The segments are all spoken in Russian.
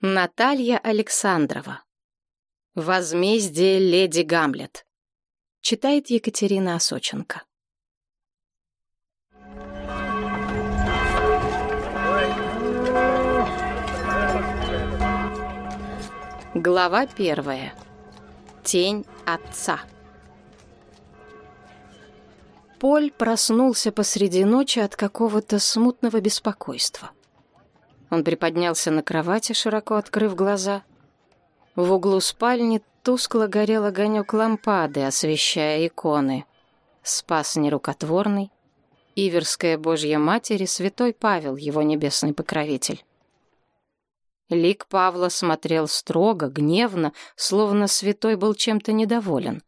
Наталья Александрова. Возмездие леди Гамлет. Читает Екатерина Осоченко. Глава первая. Тень отца. Поль проснулся посреди ночи от какого-то смутного беспокойства. Он приподнялся на кровати, широко открыв глаза. В углу спальни тускло горел огонек лампады, освещая иконы. Спас нерукотворный, Иверская Божья Матерь и святой Павел, его небесный покровитель. Лик Павла смотрел строго, гневно, словно святой был чем-то недоволен.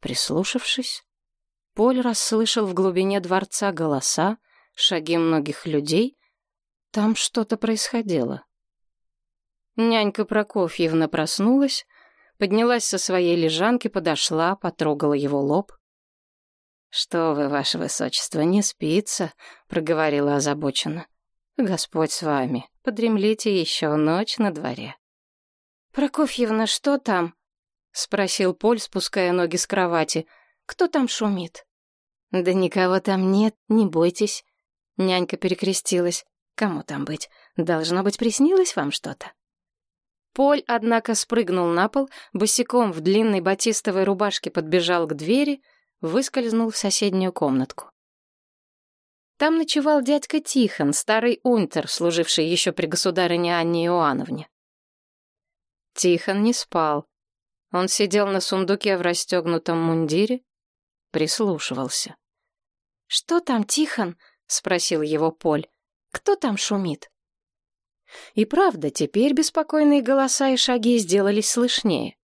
Прислушавшись, Поль расслышал в глубине дворца голоса, шаги многих людей. Там что-то происходило. Нянька Прокофьевна проснулась, поднялась со своей лежанки, подошла, потрогала его лоб. «Что вы, ваше высочество, не спится?» — проговорила озабоченно. «Господь с вами, подремлите еще ночь на дворе». «Прокофьевна, что там?» — спросил Поль, спуская ноги с кровати — кто там шумит?» «Да никого там нет, не бойтесь». Нянька перекрестилась. «Кому там быть? Должно быть, приснилось вам что-то?» Поль, однако, спрыгнул на пол, босиком в длинной батистовой рубашке подбежал к двери, выскользнул в соседнюю комнатку. Там ночевал дядька Тихон, старый унтер, служивший еще при государыне Анне Иоанновне. Тихон не спал. Он сидел на сундуке в расстегнутом мундире, прислушивался. «Что там, Тихон?» — спросил его Поль. «Кто там шумит?» И правда, теперь беспокойные голоса и шаги сделались слышнее.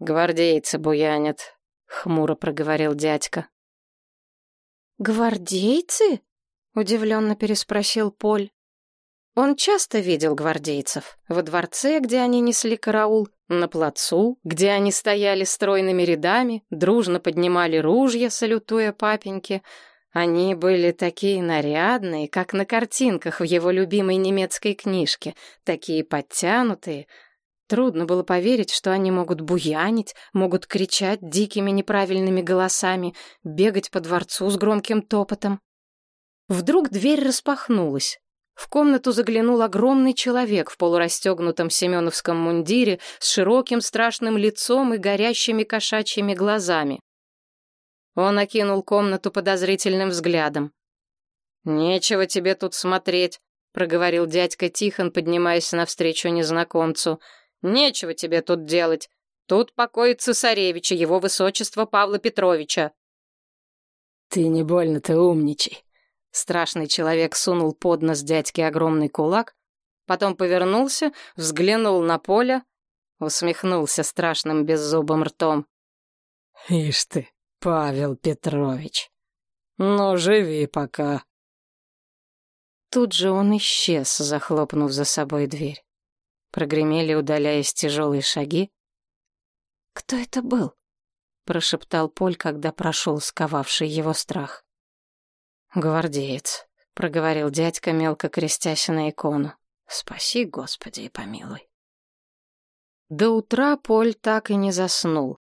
«Гвардейцы буянят», — хмуро проговорил дядька. «Гвардейцы?» — удивленно переспросил Поль. Он часто видел гвардейцев. Во дворце, где они несли караул, на плацу, где они стояли стройными рядами, дружно поднимали ружья, салютуя папеньке. Они были такие нарядные, как на картинках в его любимой немецкой книжке, такие подтянутые. Трудно было поверить, что они могут буянить, могут кричать дикими неправильными голосами, бегать по дворцу с громким топотом. Вдруг дверь распахнулась. В комнату заглянул огромный человек в полурастегнутом семеновском мундире с широким страшным лицом и горящими кошачьими глазами. Он окинул комнату подозрительным взглядом. «Нечего тебе тут смотреть», — проговорил дядька Тихон, поднимаясь навстречу незнакомцу. «Нечего тебе тут делать. Тут покоится цесаревича, его высочество Павла Петровича». «Ты не больно-то умничай», Страшный человек сунул под нос дядьке огромный кулак, потом повернулся, взглянул на поле, усмехнулся страшным беззубым ртом. «Ишь ты, Павел Петрович, ну живи пока». Тут же он исчез, захлопнув за собой дверь. Прогремели, удаляясь тяжелые шаги. «Кто это был?» — прошептал Поль, когда прошел сковавший его страх. «Гвардеец», — проговорил дядька, мелко крестясь на икону. «Спаси, Господи, и помилуй». До утра Поль так и не заснул.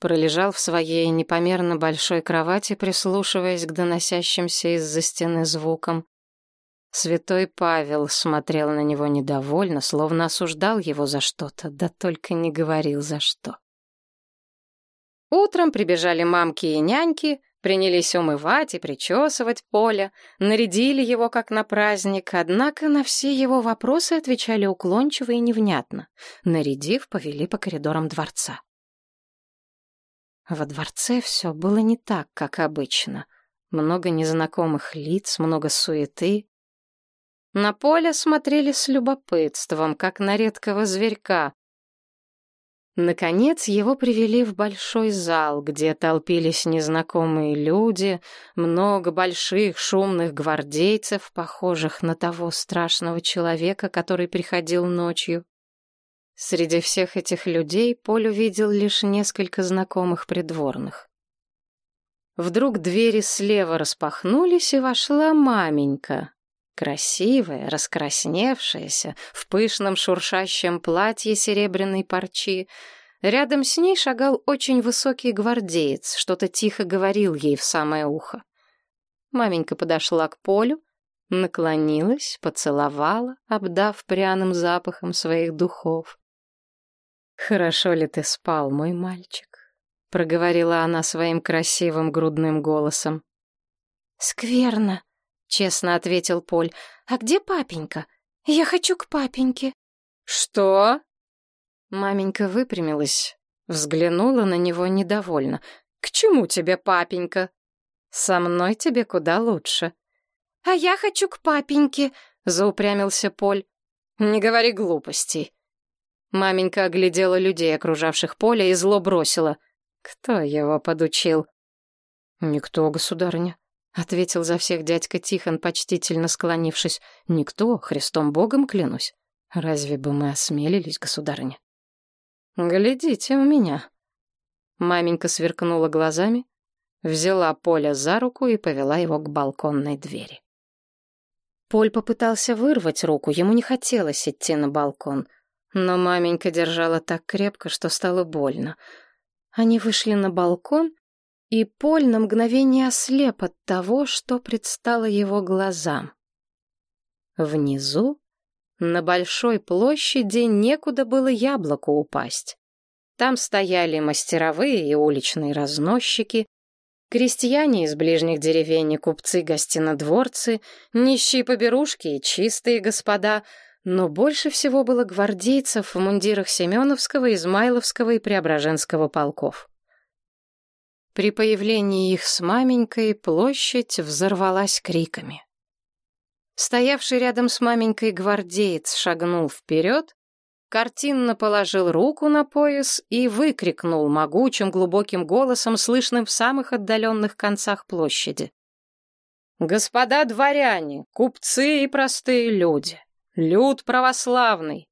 Пролежал в своей непомерно большой кровати, прислушиваясь к доносящимся из-за стены звукам. Святой Павел смотрел на него недовольно, словно осуждал его за что-то, да только не говорил за что. Утром прибежали мамки и няньки, Принялись умывать и причесывать Поля, нарядили его как на праздник, однако на все его вопросы отвечали уклончиво и невнятно. Нарядив, повели по коридорам дворца. Во дворце все было не так, как обычно. Много незнакомых лиц, много суеты. На Поля смотрели с любопытством, как на редкого зверька, Наконец его привели в большой зал, где толпились незнакомые люди, много больших шумных гвардейцев, похожих на того страшного человека, который приходил ночью. Среди всех этих людей Поль увидел лишь несколько знакомых придворных. Вдруг двери слева распахнулись, и вошла маменька. Красивая, раскрасневшаяся, в пышном шуршащем платье серебряной парчи. Рядом с ней шагал очень высокий гвардеец, что-то тихо говорил ей в самое ухо. Маменька подошла к полю, наклонилась, поцеловала, обдав пряным запахом своих духов. «Хорошо ли ты спал, мой мальчик?» — проговорила она своим красивым грудным голосом. «Скверно», — честно ответил Поль. «А где папенька? Я хочу к папеньке». «Что?» Маменька выпрямилась, взглянула на него недовольно. «К чему тебе папенька? Со мной тебе куда лучше». «А я хочу к папеньке», — заупрямился Поль. «Не говори глупостей». Маменька оглядела людей, окружавших поле, и зло бросила. «Кто его подучил?» «Никто, государыня», — ответил за всех дядька Тихон, почтительно склонившись. «Никто, Христом Богом клянусь. Разве бы мы осмелились, государыня?» «Глядите у меня». Маменька сверкнула глазами, взяла Поля за руку и повела его к балконной двери. Поль попытался вырвать руку, ему не хотелось идти на балкон, но маменька держала так крепко, что стало больно. Они вышли на балкон, и Поль на мгновение ослеп от того, что предстало его глазам. Внизу, на большой площади, некуда было яблоку упасть. Там стояли мастеровые и уличные разносчики, Крестьяне из ближних деревень и купцы-гостинодворцы, нищие поберушки и чистые господа, но больше всего было гвардейцев в мундирах Семеновского, Измайловского и Преображенского полков. При появлении их с маменькой площадь взорвалась криками. Стоявший рядом с маменькой гвардеец шагнул вперед, картинно положил руку на пояс и выкрикнул могучим глубоким голосом, слышным в самых отдаленных концах площади. «Господа дворяне, купцы и простые люди, люд православный,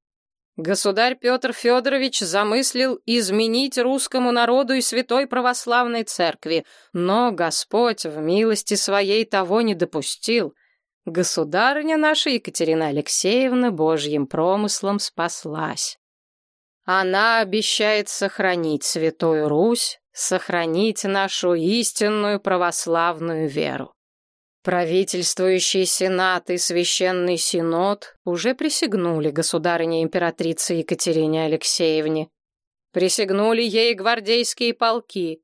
государь Петр Федорович замыслил изменить русскому народу и святой православной церкви, но Господь в милости своей того не допустил — Государыня наша Екатерина Алексеевна Божьим промыслом спаслась. Она обещает сохранить Святую Русь, сохранить нашу истинную православную веру. Правительствующий сенат и священный синод уже присягнули государыне-императрице Екатерине Алексеевне. Присягнули ей гвардейские полки.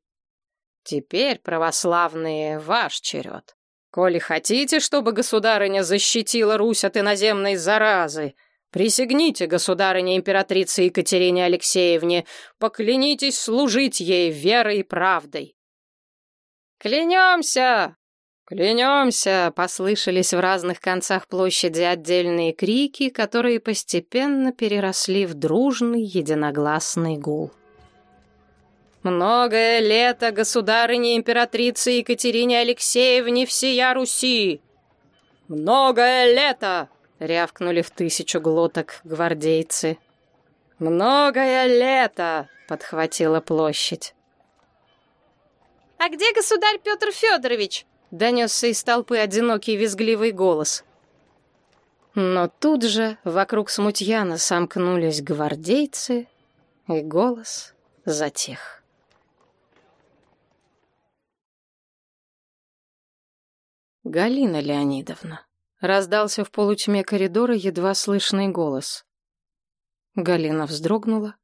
Теперь, православные, ваш черед. Коли хотите, чтобы государыня защитила Русь от иноземной заразы, присягните государыне императрице Екатерине Алексеевне, поклянитесь служить ей верой и правдой. «Клянемся! Клянемся!» — послышались в разных концах площади отдельные крики, которые постепенно переросли в дружный единогласный гул. Многое лето государыне императрице Екатерине Алексеевне всея Руси. Многое лето, рявкнули в тысячу глоток гвардейцы. Многое лето, подхватила площадь. А где государь Петр Федорович? Донесся из толпы одинокий визгливый голос. Но тут же вокруг смутьяна сомкнулись гвардейцы, и голос затих. «Галина Леонидовна», — раздался в полутьме коридора едва слышный голос. Галина вздрогнула,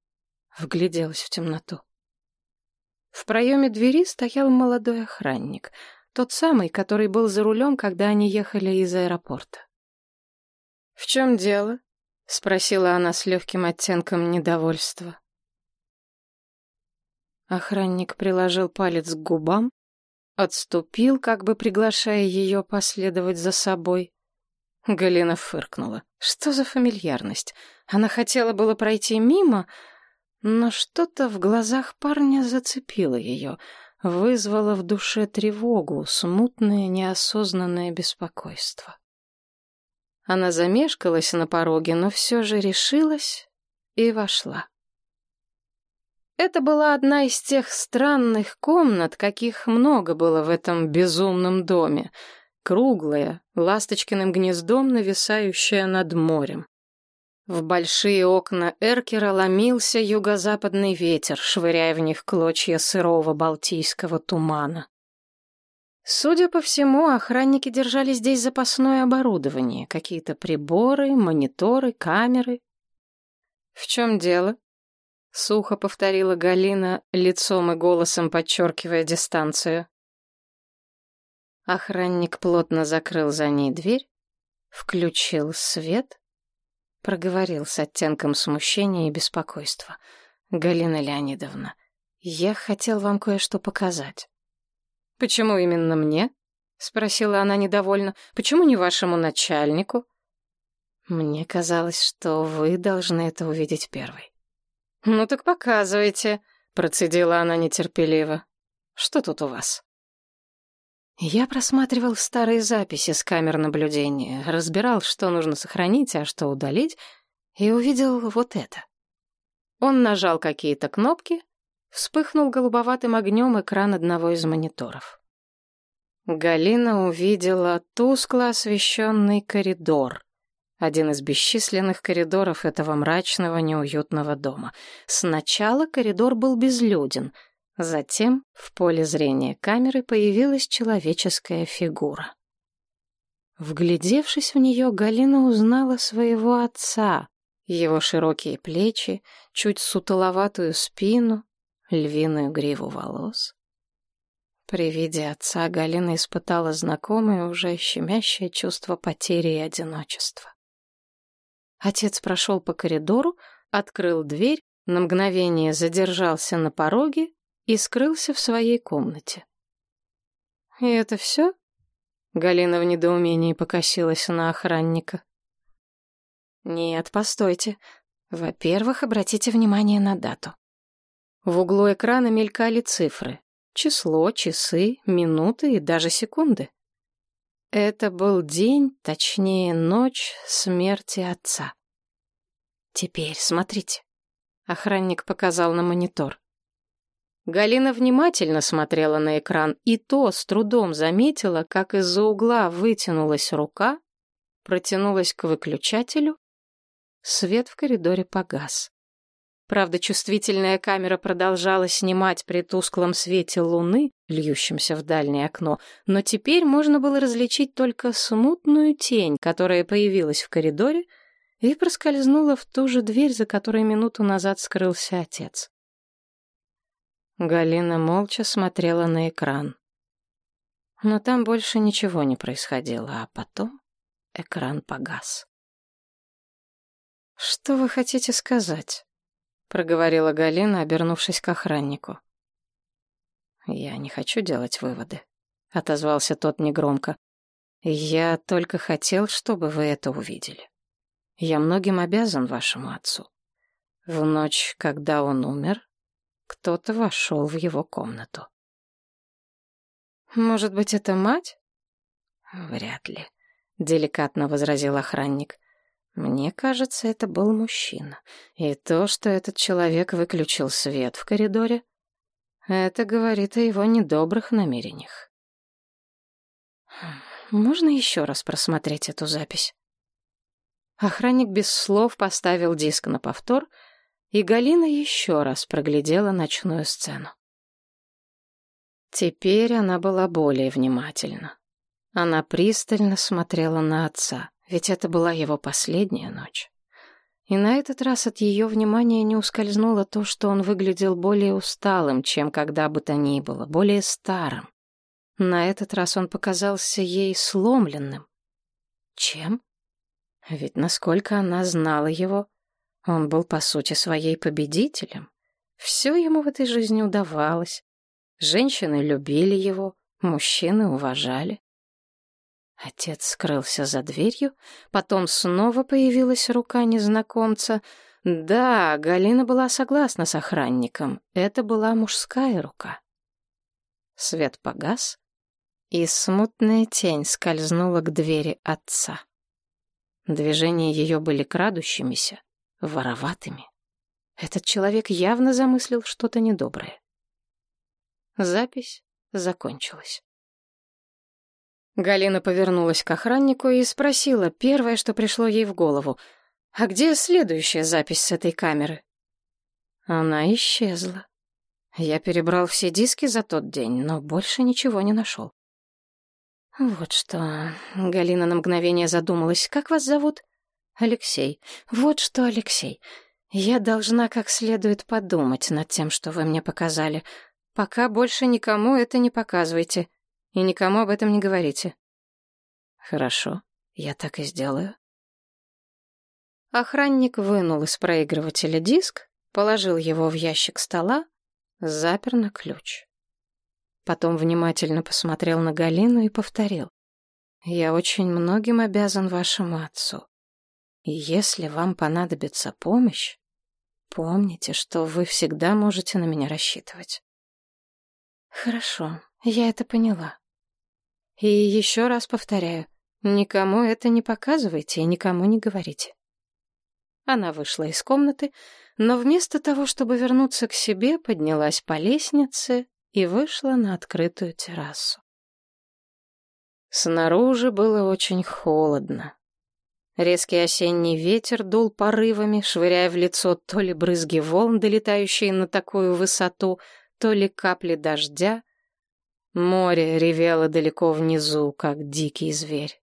вгляделась в темноту. В проеме двери стоял молодой охранник, тот самый, который был за рулем, когда они ехали из аэропорта. «В чем дело?» — спросила она с легким оттенком недовольства. Охранник приложил палец к губам, Отступил, как бы приглашая ее последовать за собой. Галина фыркнула. Что за фамильярность? Она хотела было пройти мимо, но что-то в глазах парня зацепило ее, вызвало в душе тревогу, смутное, неосознанное беспокойство. Она замешкалась на пороге, но все же решилась и вошла. Это была одна из тех странных комнат, каких много было в этом безумном доме. круглая, ласточкиным гнездом, нависающая над морем. В большие окна Эркера ломился юго-западный ветер, швыряя в них клочья сырого балтийского тумана. Судя по всему, охранники держали здесь запасное оборудование, какие-то приборы, мониторы, камеры. «В чем дело?» — сухо повторила Галина, лицом и голосом подчеркивая дистанцию. Охранник плотно закрыл за ней дверь, включил свет Проговорил с оттенком смущения и беспокойства. «Галина Леонидовна, я хотел вам кое-что показать». «Почему именно мне?» — спросила она недовольно. «Почему не вашему начальнику?» «Мне казалось, что вы должны это увидеть первой». «Ну так показывайте», — процедила она нетерпеливо. «Что тут у вас?» Я просматривал старые записи с камер наблюдения, разбирал, что нужно сохранить, а что удалить, и увидел вот это. Он нажал какие-то кнопки, вспыхнул голубоватым огнем экран одного из мониторов. Галина увидела тускло освещенный коридор, один из бесчисленных коридоров этого мрачного, неуютного дома. Сначала коридор был безлюден — Затем в поле зрения камеры появилась человеческая фигура. Вглядевшись в нее, Галина узнала своего отца, его широкие плечи, чуть сутуловатую спину, львиную гриву волос. При виде отца Галина испытала знакомое, уже щемящее чувство потери и одиночества. Отец прошел по коридору, открыл дверь, на мгновение задержался на пороге и скрылся в своей комнате. «И это все?» Галина в недоумении покосилась на охранника. «Нет, постойте. Во-первых, обратите внимание на дату. В углу экрана мелькали цифры. Число, часы, минуты и даже секунды. Это был день, точнее, ночь смерти отца. Теперь смотрите. Охранник показал на монитор. Галина внимательно смотрела на экран и то с трудом заметила, как из-за угла вытянулась рука, протянулась к выключателю. Свет в коридоре погас. Правда, чувствительная камера продолжала снимать при тусклом свете луны, льющемся в дальнее окно, но теперь можно было различить только смутную тень, которая появилась в коридоре и проскользнула в ту же дверь, за которой минуту назад скрылся отец. Галина молча смотрела на экран. Но там больше ничего не происходило, а потом экран погас. «Что вы хотите сказать?» — проговорила Галина, обернувшись к охраннику. «Я не хочу делать выводы», — отозвался тот негромко. «Я только хотел, чтобы вы это увидели. Я многим обязан вашему отцу. В ночь, когда он умер, кто-то вошел в его комнату. «Может быть, это мать?» «Вряд ли», — деликатно возразил охранник. «Мне кажется, это был мужчина. И то, что этот человек выключил свет в коридоре, это говорит о его недобрых намерениях». «Можно еще раз просмотреть эту запись?» Охранник без слов поставил диск на повтор — и Галина еще раз проглядела ночную сцену. Теперь она была более внимательна. Она пристально смотрела на отца, ведь это была его последняя ночь. И на этот раз от ее внимания не ускользнуло то, что он выглядел более усталым, чем когда бы то ни было, более старым. На этот раз он показался ей сломленным. Чем? Ведь насколько она знала его, он был, по сути, своей победителем. Все ему в этой жизни удавалось. Женщины любили его, мужчины уважали. Отец скрылся за дверью, потом снова появилась рука незнакомца. Да, Галина была согласна с охранником, это была мужская рука. Свет погас, и смутная тень скользнула к двери отца. Движения ее были крадущимися, вороватыми. Этот человек явно замыслил что-то недоброе. Запись закончилась. Галина повернулась к охраннику и спросила первое, что пришло ей в голову. «А где следующая запись с этой камеры?» Она исчезла. Я перебрал все диски за тот день, но больше ничего не нашел. «Вот что...» — Галина на мгновение задумалась. «Как вас зовут?» «Алексей. Вот что, Алексей. Я должна как следует подумать над тем, что вы мне показали. Пока больше никому это не показывайте. И никому об этом не говорите». «Хорошо. Я так и сделаю». Охранник вынул из проигрывателя диск, положил его в ящик стола, запер на ключ. Потом внимательно посмотрел на Галину и повторил. «Я очень многим обязан вашему отцу. И если вам понадобится помощь, помните, что вы всегда можете на меня рассчитывать». «Хорошо, я это поняла. И еще раз повторяю, никому это не показывайте и никому не говорите». Она вышла из комнаты, но вместо того, чтобы вернуться к себе, поднялась по лестнице и вышла на открытую террасу. Снаружи было очень холодно. Резкий осенний ветер дул порывами, швыряя в лицо то ли брызги волн, долетающие на такую высоту, то ли капли дождя. Море ревело далеко внизу, как дикий зверь.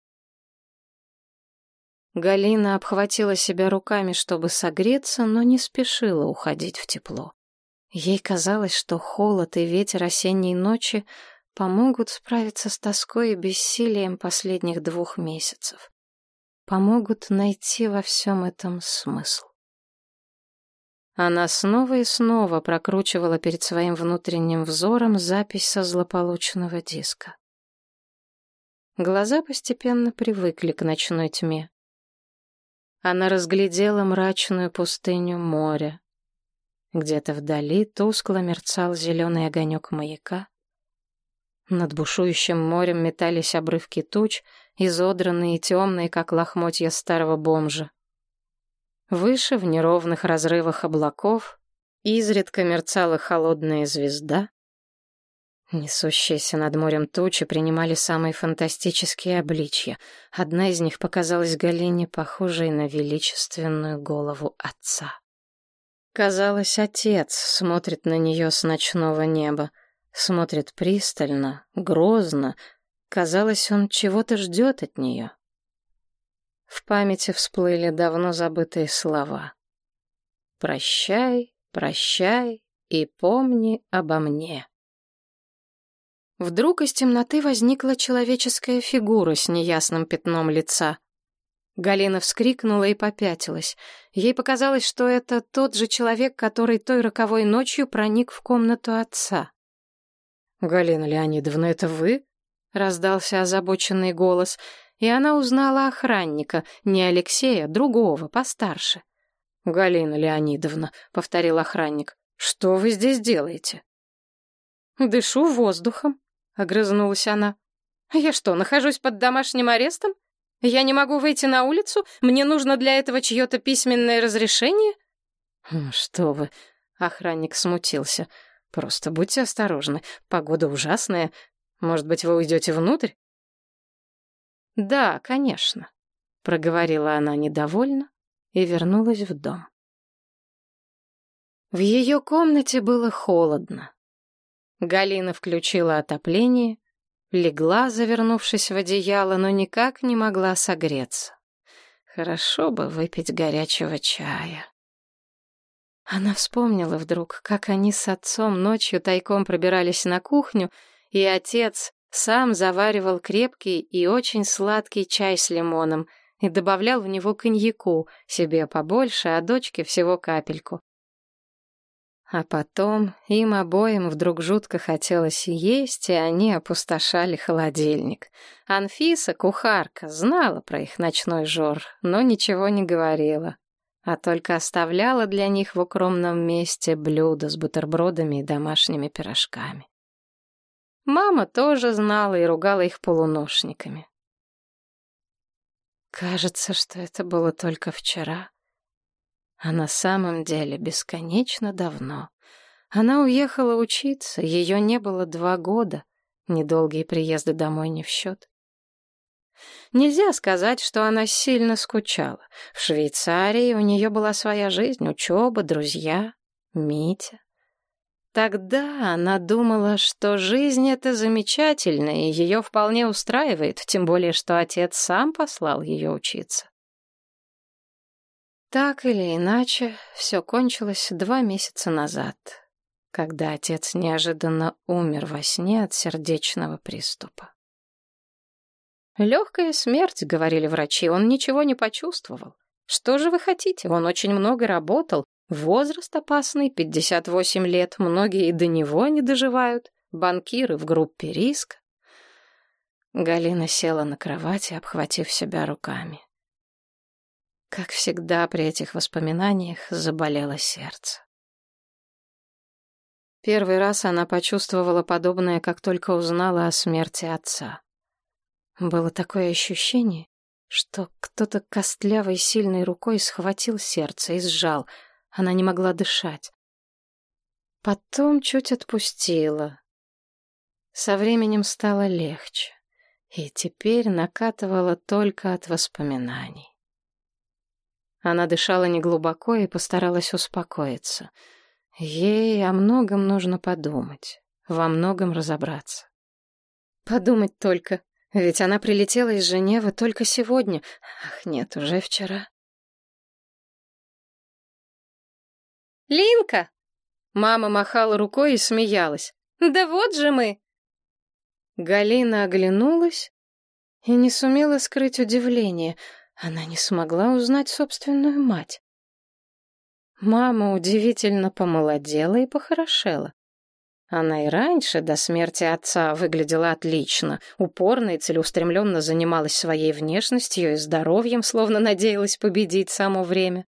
Галина обхватила себя руками, чтобы согреться, но не спешила уходить в тепло. Ей казалось, что холод и ветер осенней ночи помогут справиться с тоской и бессилием последних двух месяцев. Помогут найти во всем этом смысл. Она снова и снова прокручивала перед своим внутренним взором запись со злополучного диска. Глаза постепенно привыкли к ночной тьме. Она разглядела мрачную пустыню моря, где-то вдали тускло мерцал зеленый огонек маяка. Над бушующим морем метались обрывки туч, изодранные и темные, как лохмотья старого бомжа. Выше, в неровных разрывах облаков, изредка мерцала холодная звезда. Несущиеся над морем тучи принимали самые фантастические обличья. Одна из них показалась Галине похожей на величественную голову отца. Казалось, отец смотрит на нее с ночного неба. Смотрит пристально, грозно. Казалось, он чего-то ждет от нее. В памяти всплыли давно забытые слова. «Прощай, прощай и помни обо мне». Вдруг из темноты возникла человеческая фигура с неясным пятном лица. Галина вскрикнула и попятилась. Ей показалось, что это тот же человек, который той роковой ночью проник в комнату отца. «Галина Леонидовна, это вы?» — раздался озабоченный голос, и она узнала охранника, не Алексея, другого, постарше. «Галина Леонидовна», — повторил охранник, — «что вы здесь делаете?» «Дышу воздухом», — огрызнулась она. «Я что, нахожусь под домашним арестом?» Я не могу выйти на улицу? Мне нужно для этого чье-то письменное разрешение?» хм, «Что вы...» — охранник смутился. «Просто будьте осторожны. Погода ужасная. Может быть, вы уйдете внутрь?» «Да, конечно», — проговорила она недовольно и вернулась в дом. В ее комнате было холодно. Галина включила отопление, Легла, завернувшись в одеяло, но никак не могла согреться. Хорошо бы выпить горячего чая. Она вспомнила вдруг, как они с отцом ночью тайком пробирались на кухню, и отец сам заваривал крепкий и очень сладкий чай с лимоном и добавлял в него коньяку, себе побольше, а дочке всего капельку. А потом им обоим вдруг жутко хотелось есть, и они опустошали холодильник. Анфиса, кухарка, знала про их ночной жор, но ничего не говорила, а только оставляла для них в укромном месте блюда с бутербродами и домашними пирожками. Мама тоже знала и ругала их полуношниками. Кажется, что это было только вчера. А на самом деле бесконечно давно. Она уехала учиться, ее не было два года, недолгие приезды домой не в счет. Нельзя сказать, что она сильно скучала. В Швейцарии у нее была своя жизнь, учеба, друзья, Митя. Тогда она думала, что жизнь — это замечательно, и ее вполне устраивает, тем более, что отец сам послал ее учиться. Так или иначе, все кончилось два месяца назад, когда отец неожиданно умер во сне от сердечного приступа. Легкая смерть, говорили врачи, он ничего не почувствовал. Что же вы хотите? Он очень много работал. Возраст опасный, 58 лет, многие до него не доживают. Банкиры в группе риск. Галина села на кровати, обхватив себя руками. Как всегда при этих воспоминаниях заболело сердце. Первый раз она почувствовала подобное, как только узнала о смерти отца. Было такое ощущение, что кто-то костлявой сильной рукой схватил сердце и сжал. Она не могла дышать. Потом чуть отпустила. Со временем стало легче, и теперь накатывала только от воспоминаний. Она дышала неглубоко и постаралась успокоиться. Ей о многом нужно подумать, во многом разобраться. Подумать только, ведь она прилетела из Женевы только сегодня. Ах, нет, уже вчера. «Линка!» Мама махала рукой и смеялась. «Да вот же мы!» Галина оглянулась и не сумела скрыть удивление. Она не смогла узнать собственную мать. Мама удивительно помолодела и похорошела. Она и раньше, до смерти отца, выглядела отлично, упорно и целеустремленно занималась своей внешностью и здоровьем, словно надеялась победить само время.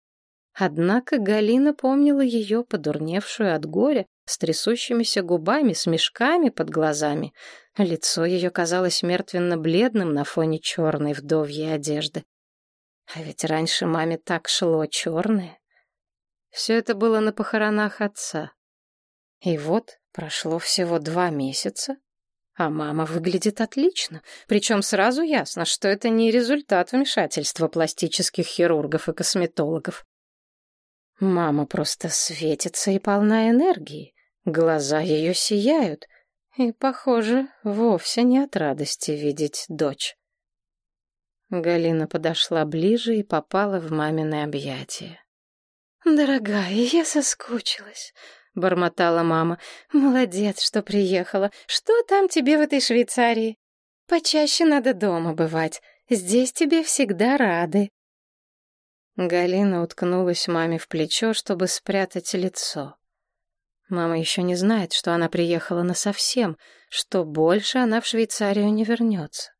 Однако Галина помнила ее, подурневшую от горя, с трясущимися губами, с мешками под глазами. Лицо ее казалось мертвенно-бледным на фоне черной вдовьей одежды. А ведь раньше маме так шло черное. Все это было на похоронах отца. И вот Прошло всего два месяца, а мама выглядит отлично, причем сразу ясно, что это не результат вмешательства пластических хирургов и косметологов. Мама просто светится и полна энергии, глаза ее сияют, и, похоже, вовсе не от радости видеть дочь. Галина подошла ближе и попала в мамины объятия. «Дорогая, я соскучилась. — бормотала мама. «Молодец, что приехала. Что там тебе в этой Швейцарии? Почаще надо дома бывать. Здесь тебе всегда рады». Галина уткнулась маме в плечо, чтобы спрятать лицо. Мама еще не знает, что она приехала насовсем, что больше она в Швейцарию не вернется.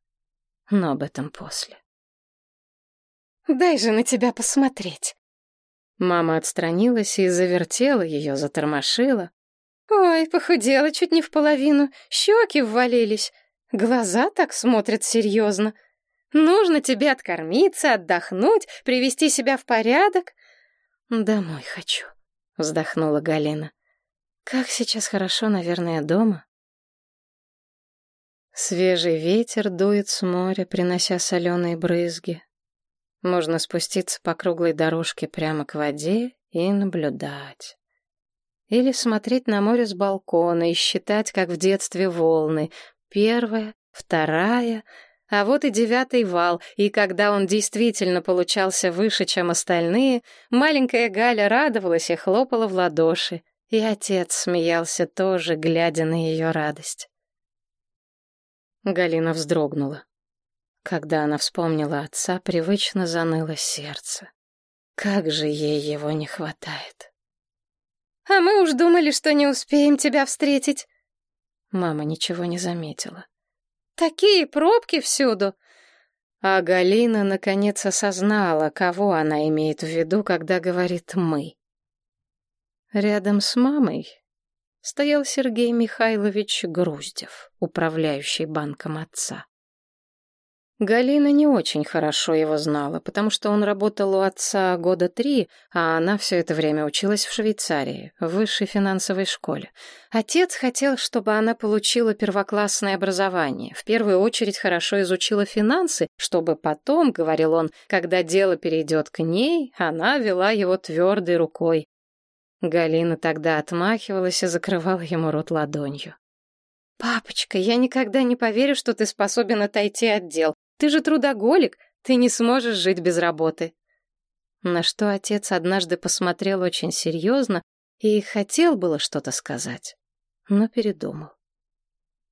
Но об этом после. «Дай же на тебя посмотреть», Мама отстранилась и завертела ее, затормошила. «Ой, похудела чуть не в половину, щеки ввалились, глаза так смотрят серьезно. Нужно тебе откормиться, отдохнуть, привести себя в порядок». «Домой хочу», — вздохнула Галина. «Как сейчас хорошо, наверное, дома». Свежий ветер дует с моря, принося соленые брызги. Можно спуститься по круглой дорожке прямо к воде и наблюдать. Или смотреть на море с балкона и считать, как в детстве, волны. Первая, вторая, а вот и девятый вал, и когда он действительно получался выше, чем остальные, маленькая Галя радовалась и хлопала в ладоши, и отец смеялся тоже, глядя на ее радость. Галина вздрогнула. Когда она вспомнила отца, привычно заныло сердце. Как же ей его не хватает. «А мы уж думали, что не успеем тебя встретить». Мама ничего не заметила. «Такие пробки всюду!» А Галина наконец осознала, кого она имеет в виду, когда говорит «мы». Рядом с мамой стоял Сергей Михайлович Груздев, управляющий банком отца. Галина не очень хорошо его знала, потому что он работал у отца года три, а она все это время училась в Швейцарии, в высшей финансовой школе. Отец хотел, чтобы она получила первоклассное образование, в первую очередь хорошо изучила финансы, чтобы потом, говорил он, когда дело перейдет к ней, она вела его твердой рукой. Галина тогда отмахивалась и закрывала ему рот ладонью. «Папочка, я никогда не поверю, что ты способен отойти от дел. Ты же трудоголик, ты не сможешь жить без работы. На что отец однажды посмотрел очень серьезно и хотел было что-то сказать, но передумал.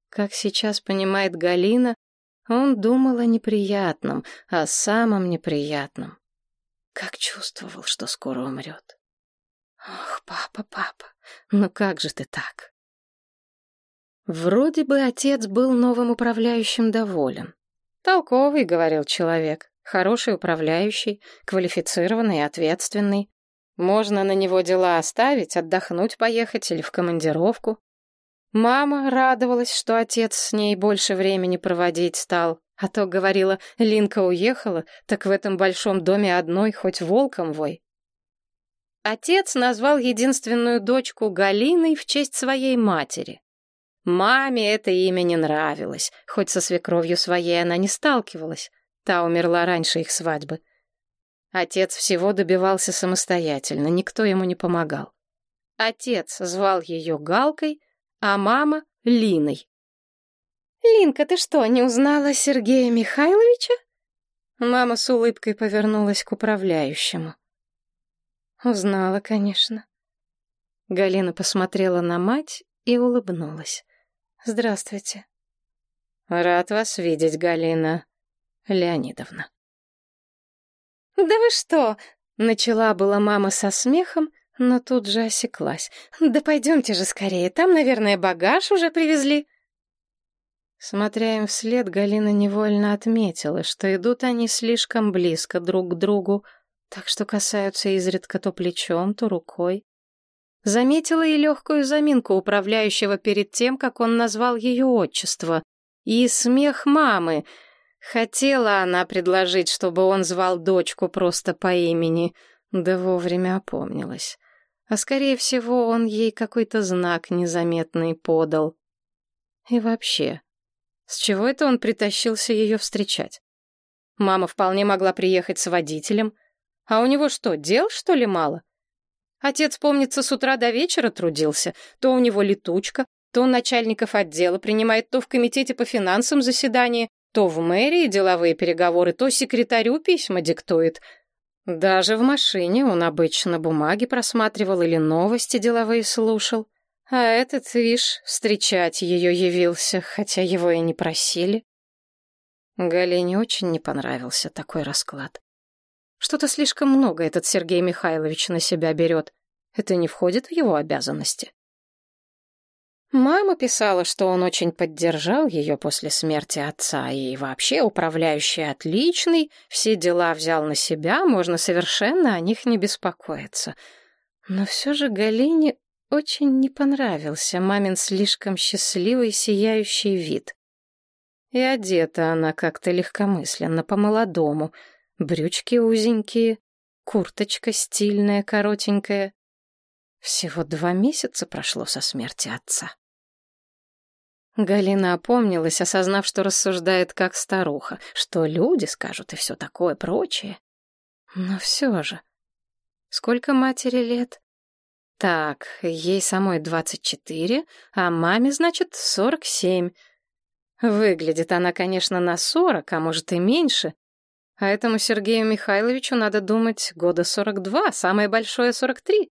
Как сейчас понимает Галина, он думал о неприятном, о самом неприятном. Как чувствовал, что скоро умрет. Ох, папа, папа, ну как же ты так? Вроде бы отец был новым управляющим доволен. «Толковый», — говорил человек, — «хороший управляющий, квалифицированный и ответственный. Можно на него дела оставить, отдохнуть поехать или в командировку». Мама радовалась, что отец с ней больше времени проводить стал, а то, говорила, Линка уехала, так в этом большом доме одной хоть волком вой. Отец назвал единственную дочку Галиной в честь своей матери. Маме это имя не нравилось, хоть со свекровью своей она не сталкивалась. Та умерла раньше их свадьбы. Отец всего добивался самостоятельно, никто ему не помогал. Отец звал ее Галкой, а мама — Линой. «Линка, ты что, не узнала Сергея Михайловича?» Мама с улыбкой повернулась к управляющему. Узнала, конечно. Галина посмотрела на мать и улыбнулась. Здравствуйте. Рад вас видеть, Галина Леонидовна. Да вы что? Начала была мама со смехом, но тут же осеклась. Да пойдемте же скорее, там, наверное, багаж уже привезли. Смотря им вслед, Галина невольно отметила, что идут они слишком близко друг к другу, так что касаются изредка то плечом, то рукой. Заметила и легкую заминку управляющего перед тем, как он назвал ее отчество. И смех мамы. Хотела она предложить, чтобы он звал дочку просто по имени, да вовремя опомнилась. А скорее всего, он ей какой-то знак незаметный подал. И вообще, с чего это он притащился ее встречать? Мама вполне могла приехать с водителем. А у него что, дел, что ли, мало? Отец, помнится, с утра до вечера трудился. То у него летучка, то он начальников отдела принимает, то в комитете по финансам заседание, то в мэрии деловые переговоры, то секретарю письма диктует. Даже в машине он обычно бумаги просматривал или новости деловые слушал. А этот, вишь, встречать ее явился, хотя его и не просили. Галине очень не понравился такой расклад. Что-то слишком много этот Сергей Михайлович на себя берет. Это не входит в его обязанности. Мама писала, что он очень поддержал ее после смерти отца, и вообще управляющий отличный, все дела взял на себя, можно совершенно о них не беспокоиться. Но все же Галине очень не понравился мамин слишком счастливый сияющий вид. И одета она как-то легкомысленно, по-молодому — брючки узенькие, курточка стильная, коротенькая. Всего два месяца прошло со смерти отца. Галина опомнилась, осознав, что рассуждает как старуха, что люди скажут и все такое прочее. Но все же... Сколько матери лет? Так, ей самой двадцать четыре, а маме, значит, сорок семь. Выглядит она, конечно, на сорок, а может и меньше, а этому Сергею Михайловичу надо думать года сорок два, самое большое сорок три.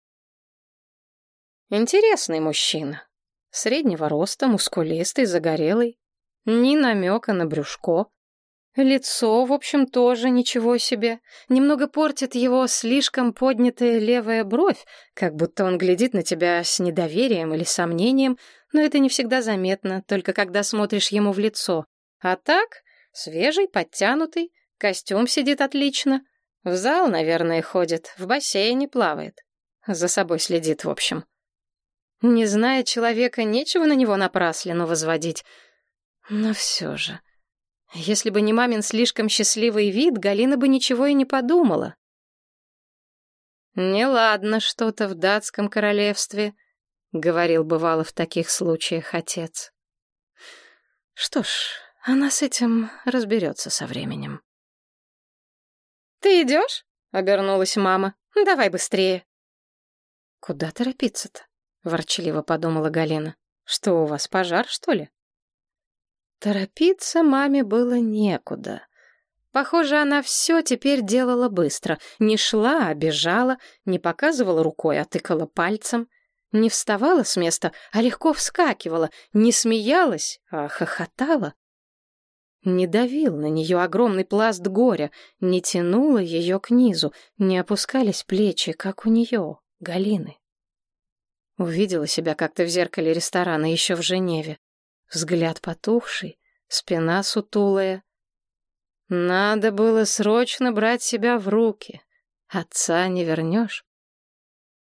Интересный мужчина. Среднего роста, мускулистый, загорелый. Ни намека на брюшко. Лицо, в общем, тоже ничего себе. Немного портит его слишком поднятая левая бровь, как будто он глядит на тебя с недоверием или сомнением, но это не всегда заметно, только когда смотришь ему в лицо. А так, свежий, подтянутый, Костюм сидит отлично. В зал, наверное, ходит, в бассейне плавает. За собой следит, в общем. Не зная человека, нечего на него напраслину возводить. Но все же... Если бы не мамин слишком счастливый вид, Галина бы ничего и не подумала. «Неладно что-то в датском королевстве», — говорил бывало в таких случаях отец. Что ж, она с этим разберется со временем. «Ты идешь?» — обернулась мама. «Давай быстрее». «Куда торопиться-то?» — ворчливо подумала Галина. «Что у вас, пожар, что ли?» Торопиться маме было некуда. Похоже, она все теперь делала быстро. Не шла, а бежала, не показывала рукой, а тыкала пальцем. Не вставала с места, а легко вскакивала, не смеялась, а хохотала. Не давил на нее огромный пласт горя, не тянуло ее к низу, не опускались плечи, как у нее, Галины. Увидела себя как-то в зеркале ресторана еще в Женеве. Взгляд потухший, спина сутулая. Надо было срочно брать себя в руки. Отца не вернешь.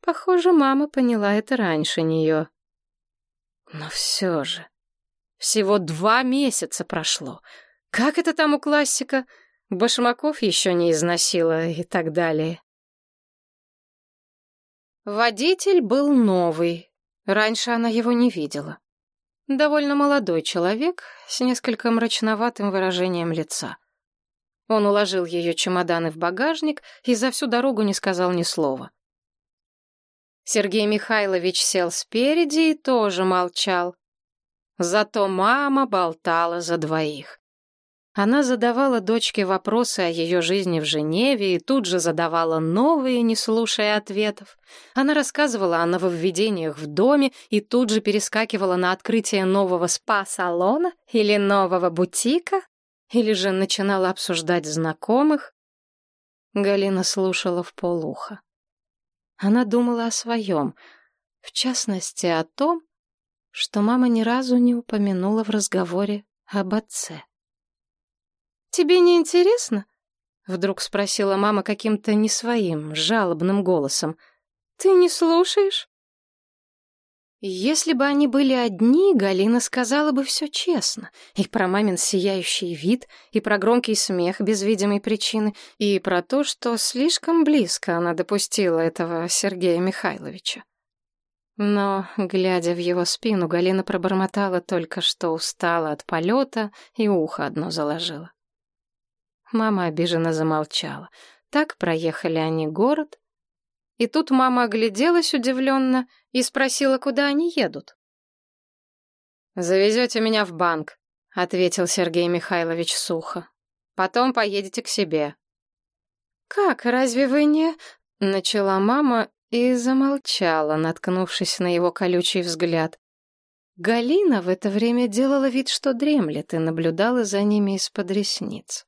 Похоже, мама поняла это раньше нее. Но все же... Всего два месяца прошло. Как это там у классика? Башмаков еще не износила и так далее. Водитель был новый. Раньше она его не видела. Довольно молодой человек с несколько мрачноватым выражением лица. Он уложил ее чемоданы в багажник и за всю дорогу не сказал ни слова. Сергей Михайлович сел спереди и тоже молчал. Зато мама болтала за двоих. Она задавала дочке вопросы о ее жизни в Женеве и тут же задавала новые, не слушая ответов. Она рассказывала о нововведениях в доме и тут же перескакивала на открытие нового спа-салона или нового бутика, или же начинала обсуждать знакомых. Галина слушала в полухо. Она думала о своем, в частности о том, что мама ни разу не упомянула в разговоре об отце. «Тебе не интересно?» — вдруг спросила мама каким-то не своим, жалобным голосом. «Ты не слушаешь?» Если бы они были одни, Галина сказала бы все честно. И про мамин сияющий вид, и про громкий смех без видимой причины, и про то, что слишком близко она допустила этого Сергея Михайловича. Но, глядя в его спину, Галина пробормотала только, что устала от полета и ухо одно заложила. Мама обиженно замолчала. Так проехали они город. И тут мама огляделась удивленно и спросила, куда они едут. «Завезете меня в банк», — ответил Сергей Михайлович сухо. «Потом поедете к себе». «Как, разве вы не...» — начала мама и замолчала, наткнувшись на его колючий взгляд. Галина в это время делала вид, что дремлет, и наблюдала за ними из-под ресниц.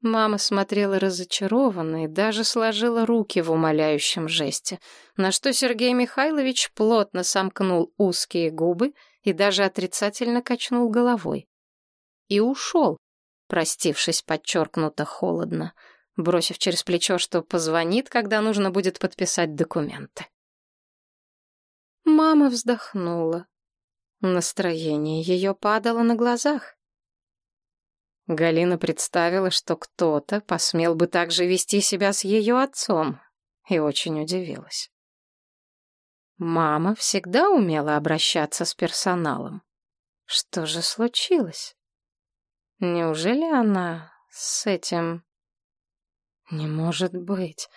Мама смотрела разочарованно и даже сложила руки в умоляющем жесте, на что Сергей Михайлович плотно сомкнул узкие губы и даже отрицательно качнул головой. И ушел, простившись подчеркнуто холодно, бросив через плечо, что позвонит, когда нужно будет подписать документы. Мама вздохнула. Настроение ее падало на глазах. Галина представила, что кто-то посмел бы так же вести себя с ее отцом, и очень удивилась. Мама всегда умела обращаться с персоналом. Что же случилось? Неужели она с этим... Не может быть.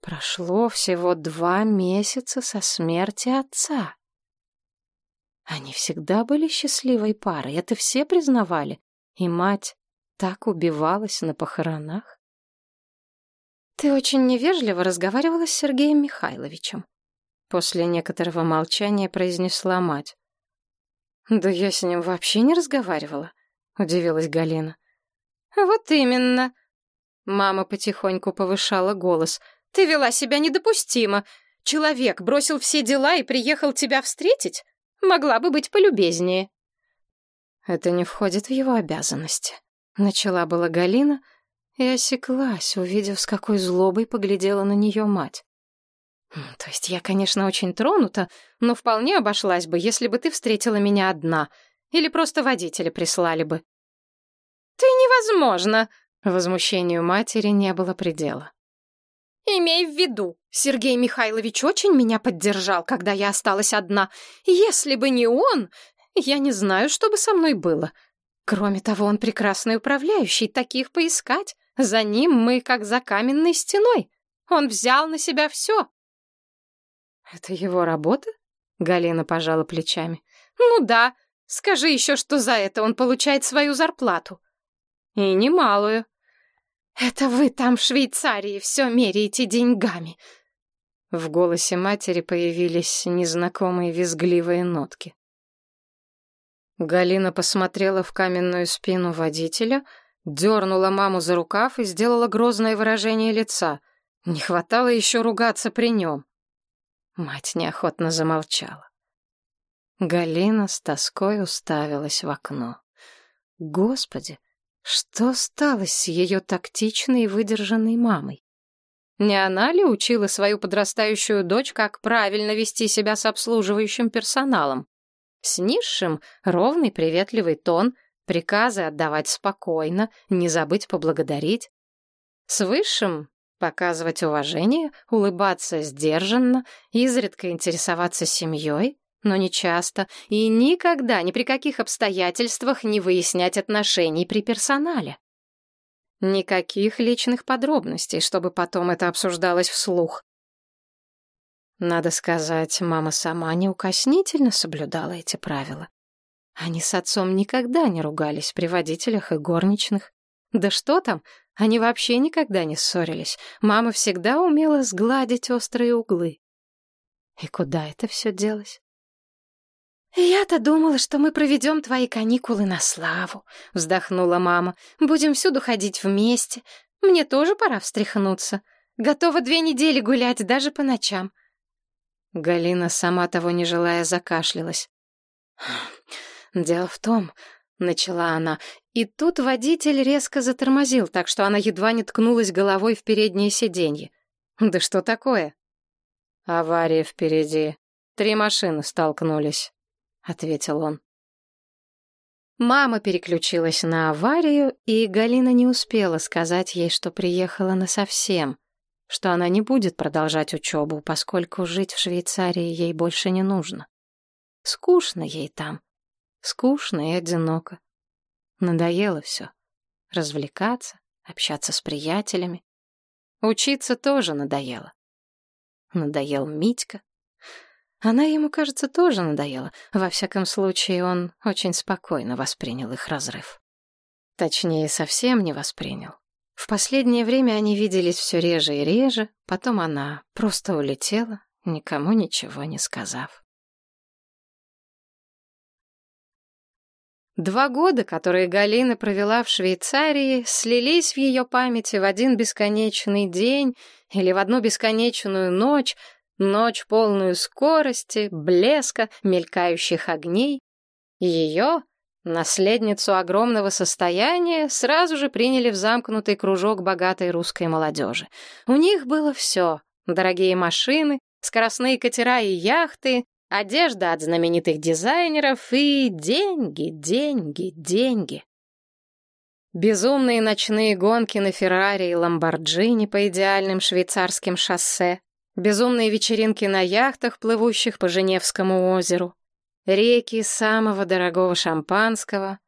Прошло всего два месяца со смерти отца. Они всегда были счастливой парой, это все признавали. И мать так убивалась на похоронах. «Ты очень невежливо разговаривала с Сергеем Михайловичем», после некоторого молчания произнесла мать. «Да я с ним вообще не разговаривала», — удивилась Галина. «Вот именно». Мама потихоньку повышала голос. «Ты вела себя недопустимо. Человек бросил все дела и приехал тебя встретить? Могла бы быть полюбезнее». Это не входит в его обязанности. Начала была Галина и осеклась, увидев, с какой злобой поглядела на нее мать. «То есть я, конечно, очень тронута, но вполне обошлась бы, если бы ты встретила меня одна, или просто водителя прислали бы». «Ты невозможно!» Возмущению матери не было предела. «Имей в виду, Сергей Михайлович очень меня поддержал, когда я осталась одна. Если бы не он, я не знаю, что бы со мной было. Кроме того, он прекрасный управляющий, таких поискать. За ним мы как за каменной стеной. Он взял на себя все». «Это его работа?» — Галина пожала плечами. «Ну да. Скажи еще, что за это он получает свою зарплату». «И немалую». «Это вы там в Швейцарии все меряете деньгами!» В голосе матери появились незнакомые визгливые нотки. Галина посмотрела в каменную спину водителя, дернула маму за рукав и сделала грозное выражение лица. Не хватало еще ругаться при нем. Мать неохотно замолчала. Галина с тоской уставилась в окно. Господи, что стало с ее тактичной и выдержанной мамой? Не она ли учила свою подрастающую дочь, как правильно вести себя с обслуживающим персоналом? С низшим — ровный приветливый тон, приказы отдавать спокойно, не забыть поблагодарить. С высшим — показывать уважение, улыбаться сдержанно, изредка интересоваться семьей, но не часто, и никогда, ни при каких обстоятельствах не выяснять отношений при персонале. Никаких личных подробностей, чтобы потом это обсуждалось вслух. Надо сказать, мама сама неукоснительно соблюдала эти правила. Они с отцом никогда не ругались при водителях и горничных. Да что там, они вообще никогда не ссорились. Мама всегда умела сгладить острые углы. И куда это все делось? «Я-то думала, что мы проведем твои каникулы на славу», — вздохнула мама. «Будем всюду ходить вместе. Мне тоже пора встряхнуться. Готова две недели гулять даже по ночам». Галина, сама того не желая, закашлялась. «Дело в том...» — начала она. И тут водитель резко затормозил, так что она едва не ткнулась головой в переднее сиденье. «Да что такое?» «Авария впереди. Три машины столкнулись» ответил он. Мама переключилась на аварию, и Галина не успела сказать ей, что приехала насовсем, что она не будет продолжать учебу, поскольку жить в Швейцарии ей больше не нужно. Скучно ей там, скучно и одиноко. Надоело все. Развлекаться, общаться с приятелями. Учиться тоже надоело. Надоел Митька, она ему, кажется, тоже надоела. Во всяком случае, он очень спокойно воспринял их разрыв. Точнее, совсем не воспринял. В последнее время они виделись все реже и реже, потом она просто улетела, никому ничего не сказав. Два года, которые Галина провела в Швейцарии, слились в ее памяти в один бесконечный день или в одну бесконечную ночь, Ночь полную скорости, блеска, мелькающих огней. Ее, наследницу огромного состояния, сразу же приняли в замкнутый кружок богатой русской молодежи. У них было все — дорогие машины, скоростные катера и яхты, одежда от знаменитых дизайнеров и деньги, деньги, деньги. Безумные ночные гонки на Феррари и Ламборджини по идеальным швейцарским шоссе, безумные вечеринки на яхтах, плывущих по Женевскому озеру, реки самого дорогого шампанского.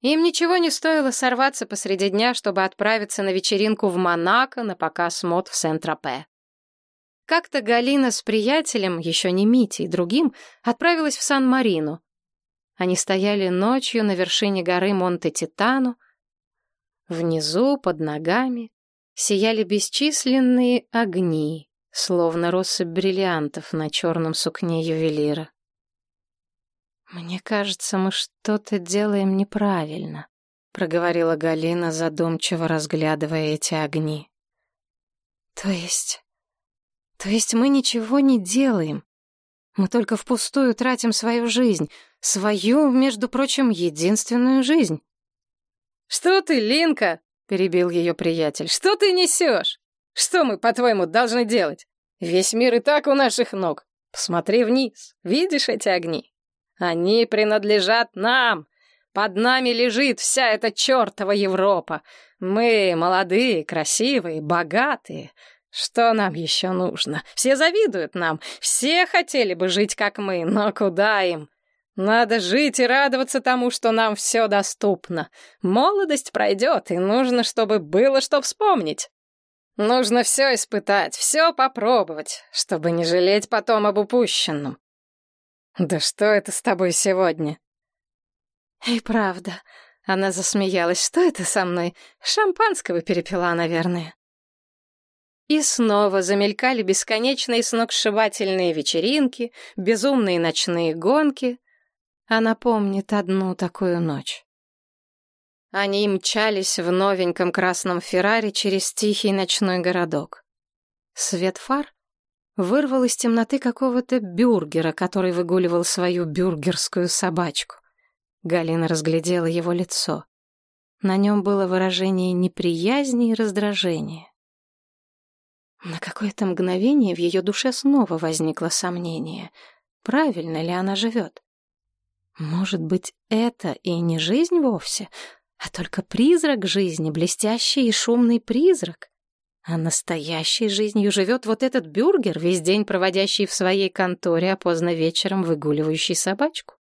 Им ничего не стоило сорваться посреди дня, чтобы отправиться на вечеринку в Монако на показ мод в Сент-Тропе. Как-то Галина с приятелем, еще не Митей, другим, отправилась в Сан-Марино. Они стояли ночью на вершине горы Монте-Титану. Внизу, под ногами, сияли бесчисленные огни, словно россыпь бриллиантов на черном сукне ювелира. «Мне кажется, мы что-то делаем неправильно», — проговорила Галина, задумчиво разглядывая эти огни. «То есть... То есть мы ничего не делаем. Мы только впустую тратим свою жизнь, свою, между прочим, единственную жизнь». «Что ты, Линка?» — перебил ее приятель. «Что ты несешь?» Что мы, по-твоему, должны делать? Весь мир и так у наших ног. Посмотри вниз. Видишь эти огни? Они принадлежат нам. Под нами лежит вся эта чертова Европа. Мы молодые, красивые, богатые. Что нам еще нужно? Все завидуют нам, все хотели бы жить, как мы, но куда им? Надо жить и радоваться тому, что нам все доступно. Молодость пройдет, и нужно, чтобы было что вспомнить. Нужно все испытать, все попробовать, чтобы не жалеть потом об упущенном. Да что это с тобой сегодня? И правда, она засмеялась. Что это со мной? Шампанского перепила, наверное. И снова замелькали бесконечные сногсшибательные вечеринки, безумные ночные гонки. Она помнит одну такую ночь. Они мчались в новеньком красном Феррари через тихий ночной городок. Свет фар вырвал из темноты какого-то бюргера, который выгуливал свою бюргерскую собачку. Галина разглядела его лицо. На нем было выражение неприязни и раздражения. На какое-то мгновение в ее душе снова возникло сомнение, правильно ли она живет. Может быть, это и не жизнь вовсе, а только призрак жизни, блестящий и шумный призрак. А настоящей жизнью живет вот этот бюргер, весь день проводящий в своей конторе, а поздно вечером выгуливающий собачку.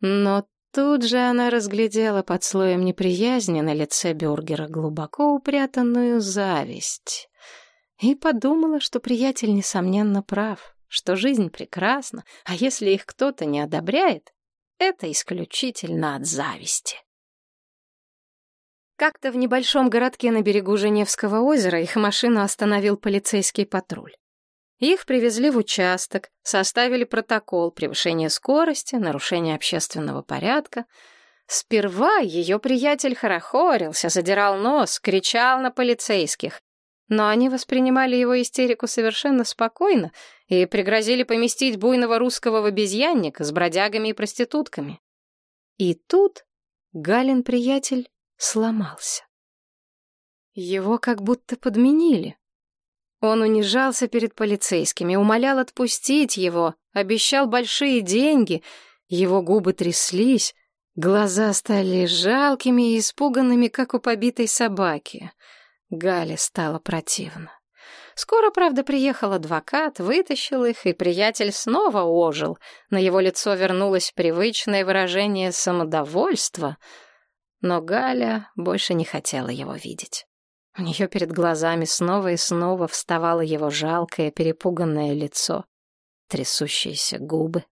Но тут же она разглядела под слоем неприязни на лице бюргера глубоко упрятанную зависть и подумала, что приятель, несомненно, прав, что жизнь прекрасна, а если их кто-то не одобряет, это исключительно от зависти. Как-то в небольшом городке на берегу Женевского озера их машину остановил полицейский патруль. Их привезли в участок, составили протокол превышения скорости, нарушения общественного порядка. Сперва ее приятель хорохорился, задирал нос, кричал на полицейских. Но они воспринимали его истерику совершенно спокойно и пригрозили поместить буйного русского в обезьянник с бродягами и проститутками. И тут Галин приятель сломался. Его как будто подменили. Он унижался перед полицейскими, умолял отпустить его, обещал большие деньги, его губы тряслись, глаза стали жалкими и испуганными, как у побитой собаки. Гале стало противно. Скоро, правда, приехал адвокат, вытащил их, и приятель снова ожил. На его лицо вернулось привычное выражение самодовольства — но Галя больше не хотела его видеть. У нее перед глазами снова и снова вставало его жалкое, перепуганное лицо, трясущиеся губы.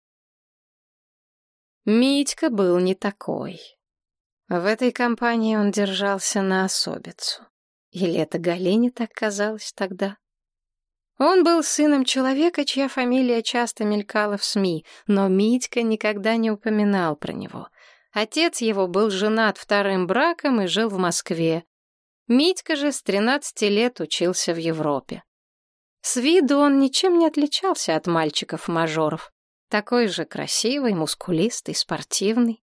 Митька был не такой. В этой компании он держался на особицу. Или это Галине так казалось тогда? Он был сыном человека, чья фамилия часто мелькала в СМИ, но Митька никогда не упоминал про него — Отец его был женат вторым браком и жил в Москве. Митька же с 13 лет учился в Европе. С виду он ничем не отличался от мальчиков-мажоров. Такой же красивый, мускулистый, спортивный.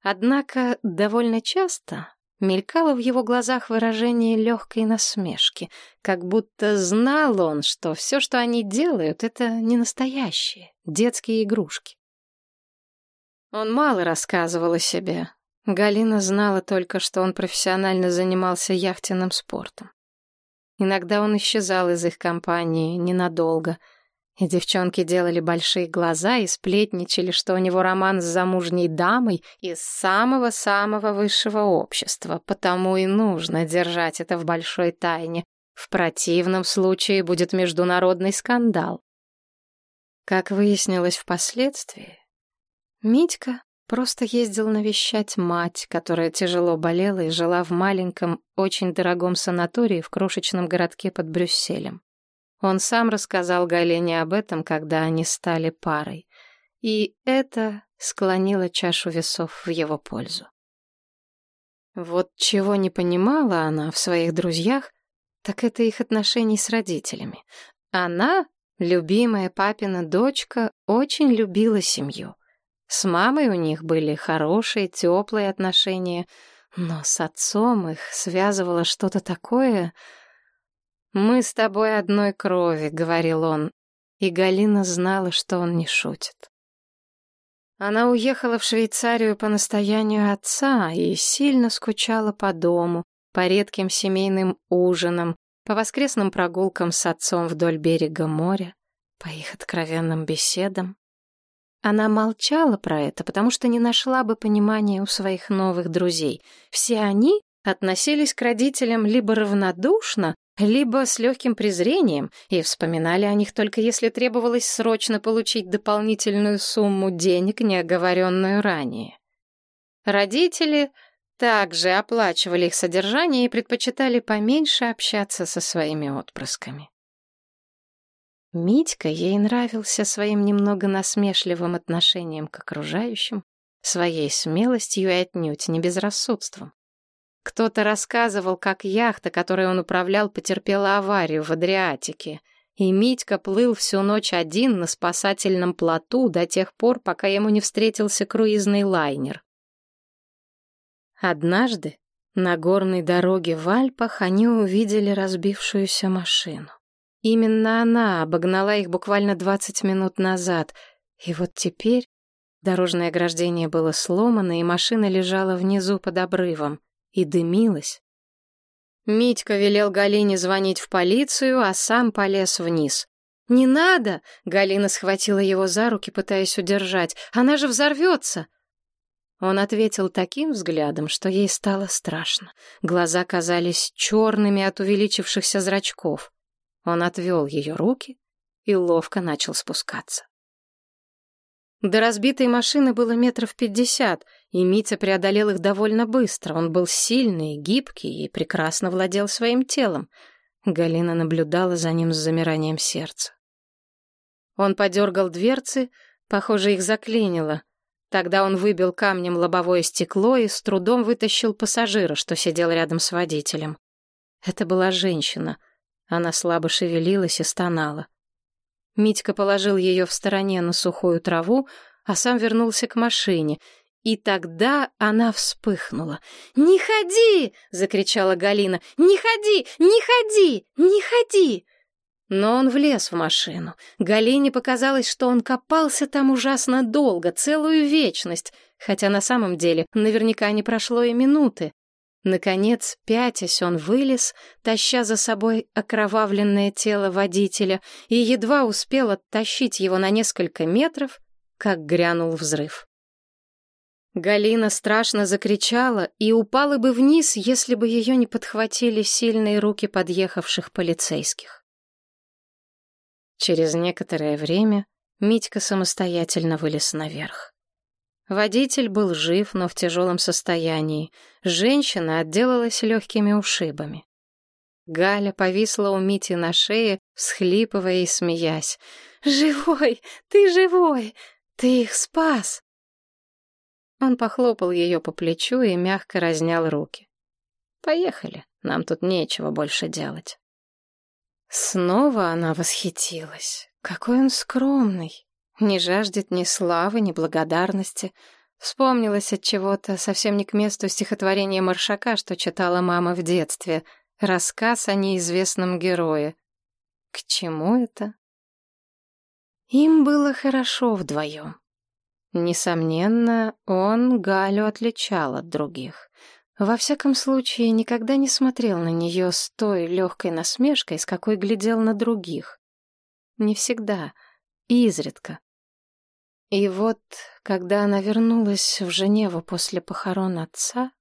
Однако довольно часто мелькало в его глазах выражение легкой насмешки, как будто знал он, что все, что они делают, это не настоящие, детские игрушки. Он мало рассказывал о себе. Галина знала только, что он профессионально занимался яхтенным спортом. Иногда он исчезал из их компании ненадолго, и девчонки делали большие глаза и сплетничали, что у него роман с замужней дамой из самого-самого высшего общества, потому и нужно держать это в большой тайне. В противном случае будет международный скандал. Как выяснилось впоследствии, Митька просто ездил навещать мать, которая тяжело болела и жила в маленьком, очень дорогом санатории в крошечном городке под Брюсселем. Он сам рассказал Галене об этом, когда они стали парой. И это склонило чашу весов в его пользу. Вот чего не понимала она в своих друзьях, так это их отношений с родителями. Она, любимая папина дочка, очень любила семью. С мамой у них были хорошие, теплые отношения, но с отцом их связывало что-то такое... «Мы с тобой одной крови», — говорил он, и Галина знала, что он не шутит. Она уехала в Швейцарию по настоянию отца и сильно скучала по дому, по редким семейным ужинам, по воскресным прогулкам с отцом вдоль берега моря, по их откровенным беседам. Она молчала про это, потому что не нашла бы понимания у своих новых друзей. Все они относились к родителям либо равнодушно, либо с легким презрением, и вспоминали о них только если требовалось срочно получить дополнительную сумму денег, не оговоренную ранее. Родители также оплачивали их содержание и предпочитали поменьше общаться со своими отпрысками. Митька ей нравился своим немного насмешливым отношением к окружающим, своей смелостью и отнюдь не безрассудством. Кто-то рассказывал, как яхта, которой он управлял, потерпела аварию в Адриатике, и Митька плыл всю ночь один на спасательном плоту до тех пор, пока ему не встретился круизный лайнер. Однажды на горной дороге в Альпах они увидели разбившуюся машину. Именно она обогнала их буквально 20 минут назад, и вот теперь дорожное ограждение было сломано, и машина лежала внизу под обрывом и дымилась. Митька велел Галине звонить в полицию, а сам полез вниз. «Не надо!» — Галина схватила его за руки, пытаясь удержать. «Она же взорвется!» Он ответил таким взглядом, что ей стало страшно. Глаза казались черными от увеличившихся зрачков. Он отвел ее руки и ловко начал спускаться. До разбитой машины было метров пятьдесят, и Митя преодолел их довольно быстро. Он был сильный, гибкий и прекрасно владел своим телом. Галина наблюдала за ним с замиранием сердца. Он подергал дверцы, похоже, их заклинило. Тогда он выбил камнем лобовое стекло и с трудом вытащил пассажира, что сидел рядом с водителем. Это была женщина. Она слабо шевелилась и стонала. Митька положил ее в стороне на сухую траву, а сам вернулся к машине. И тогда она вспыхнула. «Не ходи!» — закричала Галина. «Не ходи! Не ходи! Не ходи!» Но он влез в машину. Галине показалось, что он копался там ужасно долго, целую вечность, хотя на самом деле наверняка не прошло и минуты. Наконец, пятясь, он вылез, таща за собой окровавленное тело водителя, и едва успел оттащить его на несколько метров, как грянул взрыв. Галина страшно закричала и упала бы вниз, если бы ее не подхватили сильные руки подъехавших полицейских. Через некоторое время Митька самостоятельно вылез наверх. Водитель был жив, но в тяжелом состоянии. Женщина отделалась легкими ушибами. Галя повисла у Мити на шее, всхлипывая и смеясь. «Живой! Ты живой! Ты их спас!» Он похлопал ее по плечу и мягко разнял руки. «Поехали, нам тут нечего больше делать». Снова она восхитилась. Какой он скромный, не жаждет ни славы, ни благодарности. Вспомнилось от чего-то совсем не к месту стихотворение Маршака, что читала мама в детстве. Рассказ о неизвестном герое. К чему это? Им было хорошо вдвоем. Несомненно, он Галю отличал от других. Во всяком случае, никогда не смотрел на нее с той легкой насмешкой, с какой глядел на других. Не всегда, изредка. И вот, когда она вернулась в Женеву после похорон отца,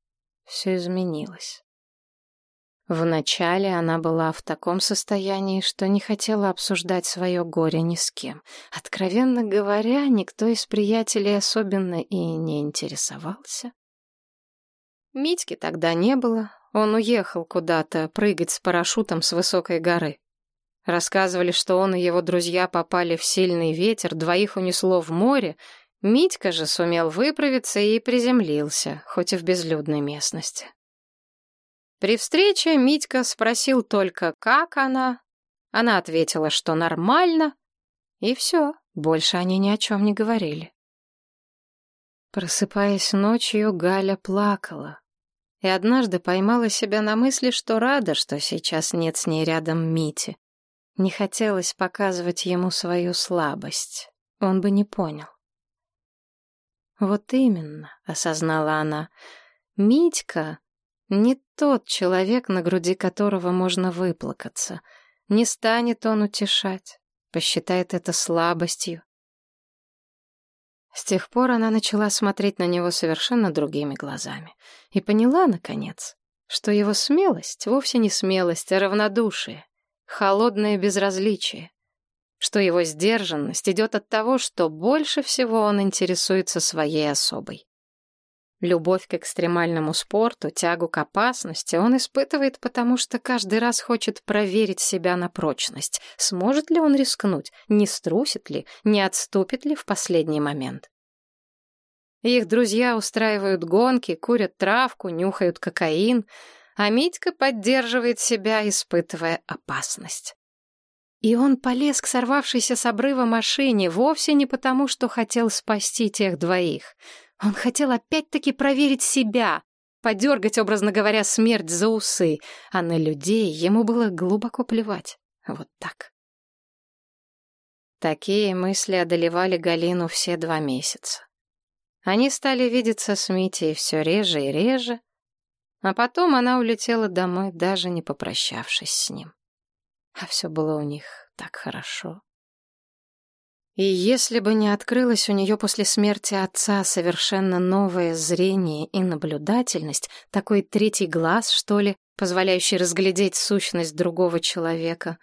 все изменилось. Вначале она была в таком состоянии, что не хотела обсуждать свое горе ни с кем. Откровенно говоря, никто из приятелей особенно и не интересовался. Митьки тогда не было, он уехал куда-то прыгать с парашютом с высокой горы. Рассказывали, что он и его друзья попали в сильный ветер, двоих унесло в море. Митька же сумел выправиться и приземлился, хоть и в безлюдной местности. При встрече Митька спросил только, как она. Она ответила, что нормально, и все, больше они ни о чем не говорили. Просыпаясь ночью, Галя плакала. И однажды поймала себя на мысли, что рада, что сейчас нет с ней рядом Мити. Не хотелось показывать ему свою слабость. Он бы не понял. Вот именно, осознала она. Митька не тот человек, на груди которого можно выплакаться. Не станет он утешать, посчитает это слабостью. С тех пор она начала смотреть на него совершенно другими глазами и поняла, наконец, что его смелость вовсе не смелость, а равнодушие, холодное безразличие что его сдержанность идет от того, что больше всего он интересуется своей особой. Любовь к экстремальному спорту, тягу к опасности он испытывает, потому что каждый раз хочет проверить себя на прочность. Сможет ли он рискнуть, не струсит ли, не отступит ли в последний момент. Их друзья устраивают гонки, курят травку, нюхают кокаин, а Митька поддерживает себя, испытывая опасность. И он полез к сорвавшейся с обрыва машине вовсе не потому, что хотел спасти тех двоих. Он хотел опять-таки проверить себя, подергать, образно говоря, смерть за усы, а на людей ему было глубоко плевать. Вот так. Такие мысли одолевали Галину все два месяца. Они стали видеться с Митей все реже и реже, а потом она улетела домой, даже не попрощавшись с ним. А все было у них так хорошо. И если бы не открылось у нее после смерти отца совершенно новое зрение и наблюдательность, такой третий глаз, что ли, позволяющий разглядеть сущность другого человека,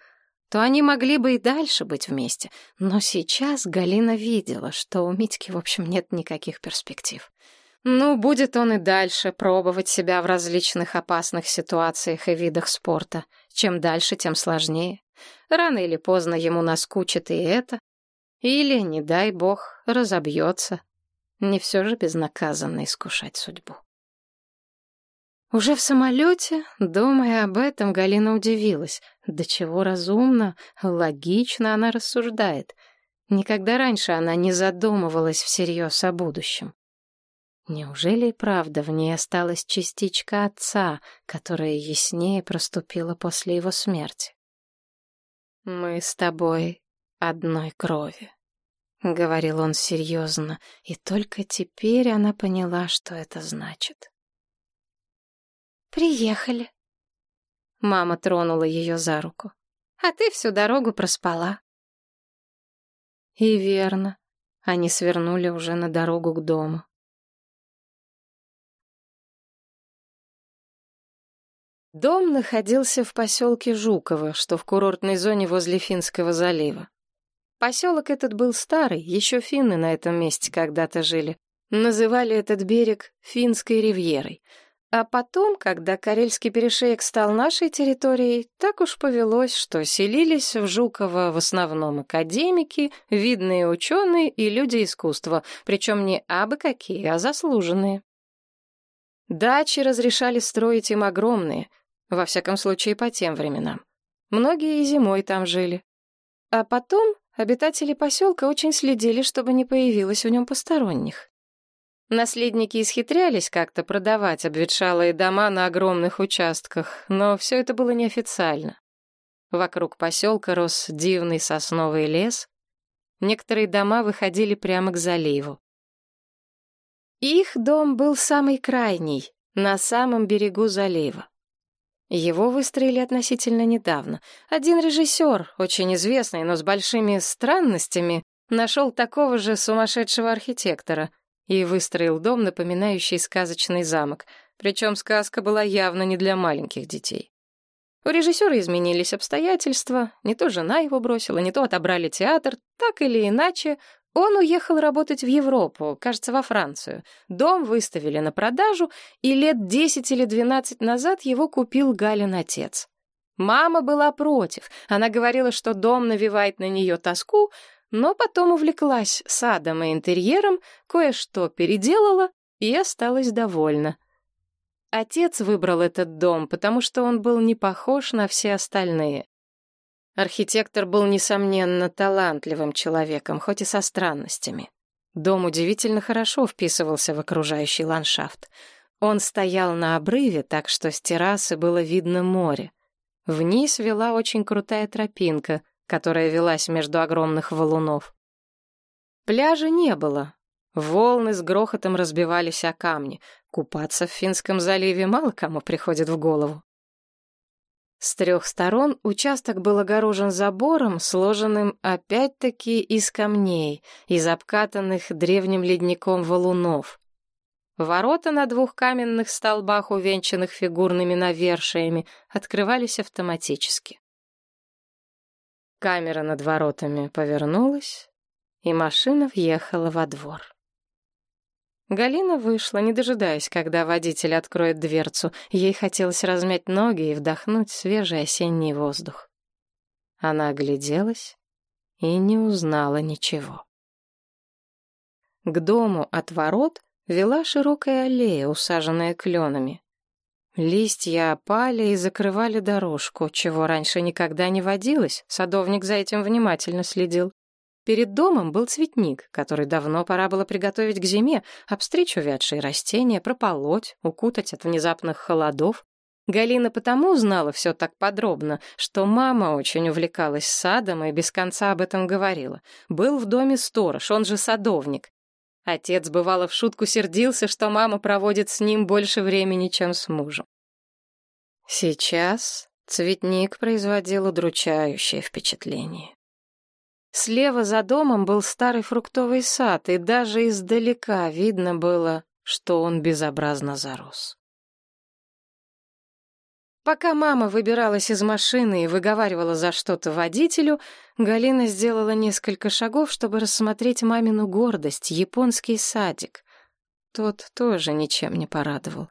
то они могли бы и дальше быть вместе. Но сейчас Галина видела, что у Митьки, в общем, нет никаких перспектив. Ну, будет он и дальше пробовать себя в различных опасных ситуациях и видах спорта. Чем дальше, тем сложнее. Рано или поздно ему наскучит и это. Или, не дай бог, разобьется. Не все же безнаказанно искушать судьбу. Уже в самолете, думая об этом, Галина удивилась. До чего разумно, логично она рассуждает. Никогда раньше она не задумывалась всерьез о будущем. Неужели правда в ней осталась частичка отца, которая яснее проступила после его смерти? «Мы с тобой одной крови», — говорил он серьезно, и только теперь она поняла, что это значит. «Приехали». Мама тронула ее за руку. «А ты всю дорогу проспала». И верно, они свернули уже на дорогу к дому. Дом находился в поселке Жуково, что в курортной зоне возле Финского залива. Поселок этот был старый, еще финны на этом месте когда-то жили. Называли этот берег Финской ривьерой. А потом, когда Карельский перешеек стал нашей территорией, так уж повелось, что селились в Жуково в основном академики, видные ученые и люди искусства, причем не абы какие, а заслуженные. Дачи разрешали строить им огромные — во всяком случае, по тем временам. Многие и зимой там жили. А потом обитатели поселка очень следили, чтобы не появилось в нем посторонних. Наследники исхитрялись как-то продавать обветшалые дома на огромных участках, но все это было неофициально. Вокруг поселка рос дивный сосновый лес. Некоторые дома выходили прямо к заливу. Их дом был самый крайний, на самом берегу залива. Его выстроили относительно недавно. Один режиссер, очень известный, но с большими странностями, нашел такого же сумасшедшего архитектора и выстроил дом, напоминающий сказочный замок. Причем сказка была явно не для маленьких детей. У режиссера изменились обстоятельства, не то жена его бросила, не то отобрали театр, так или иначе, он уехал работать в Европу, кажется, во Францию. Дом выставили на продажу, и лет десять или двенадцать назад его купил Галин отец. Мама была против. Она говорила, что дом навевает на нее тоску, но потом увлеклась садом и интерьером, кое-что переделала и осталась довольна. Отец выбрал этот дом, потому что он был не похож на все остальные. Архитектор был, несомненно, талантливым человеком, хоть и со странностями. Дом удивительно хорошо вписывался в окружающий ландшафт. Он стоял на обрыве, так что с террасы было видно море. Вниз вела очень крутая тропинка, которая велась между огромных валунов. Пляжа не было. Волны с грохотом разбивались о камни. Купаться в Финском заливе мало кому приходит в голову. С трех сторон участок был огорожен забором, сложенным опять-таки из камней, из обкатанных древним ледником валунов. Ворота на двух каменных столбах, увенчанных фигурными навершиями, открывались автоматически. Камера над воротами повернулась, и машина въехала во двор. Галина вышла, не дожидаясь, когда водитель откроет дверцу. Ей хотелось размять ноги и вдохнуть свежий осенний воздух. Она огляделась и не узнала ничего. К дому от ворот вела широкая аллея, усаженная кленами. Листья опали и закрывали дорожку, чего раньше никогда не водилось, садовник за этим внимательно следил. Перед домом был цветник, который давно пора было приготовить к зиме, обстричь увядшие растения, прополоть, укутать от внезапных холодов. Галина потому знала все так подробно, что мама очень увлекалась садом и без конца об этом говорила. Был в доме сторож, он же садовник. Отец бывало в шутку сердился, что мама проводит с ним больше времени, чем с мужем. Сейчас цветник производил удручающее впечатление. Слева за домом был старый фруктовый сад, и даже издалека видно было, что он безобразно зарос. Пока мама выбиралась из машины и выговаривала за что-то водителю, Галина сделала несколько шагов, чтобы рассмотреть мамину гордость, японский садик. Тот тоже ничем не порадовал.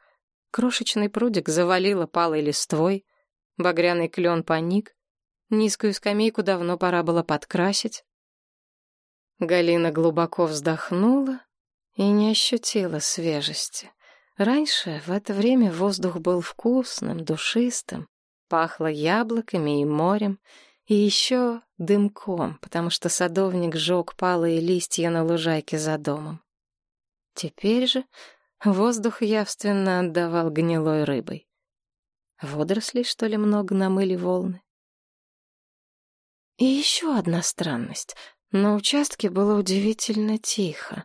Крошечный прудик завалило палой листвой, багряный клен паник, Низкую скамейку давно пора было подкрасить. Галина глубоко вздохнула и не ощутила свежести. Раньше в это время воздух был вкусным, душистым, пахло яблоками и морем, и еще дымком, потому что садовник жег палые листья на лужайке за домом. Теперь же воздух явственно отдавал гнилой рыбой. Водорослей, что ли, много намыли волны? И еще одна странность. На участке было удивительно тихо.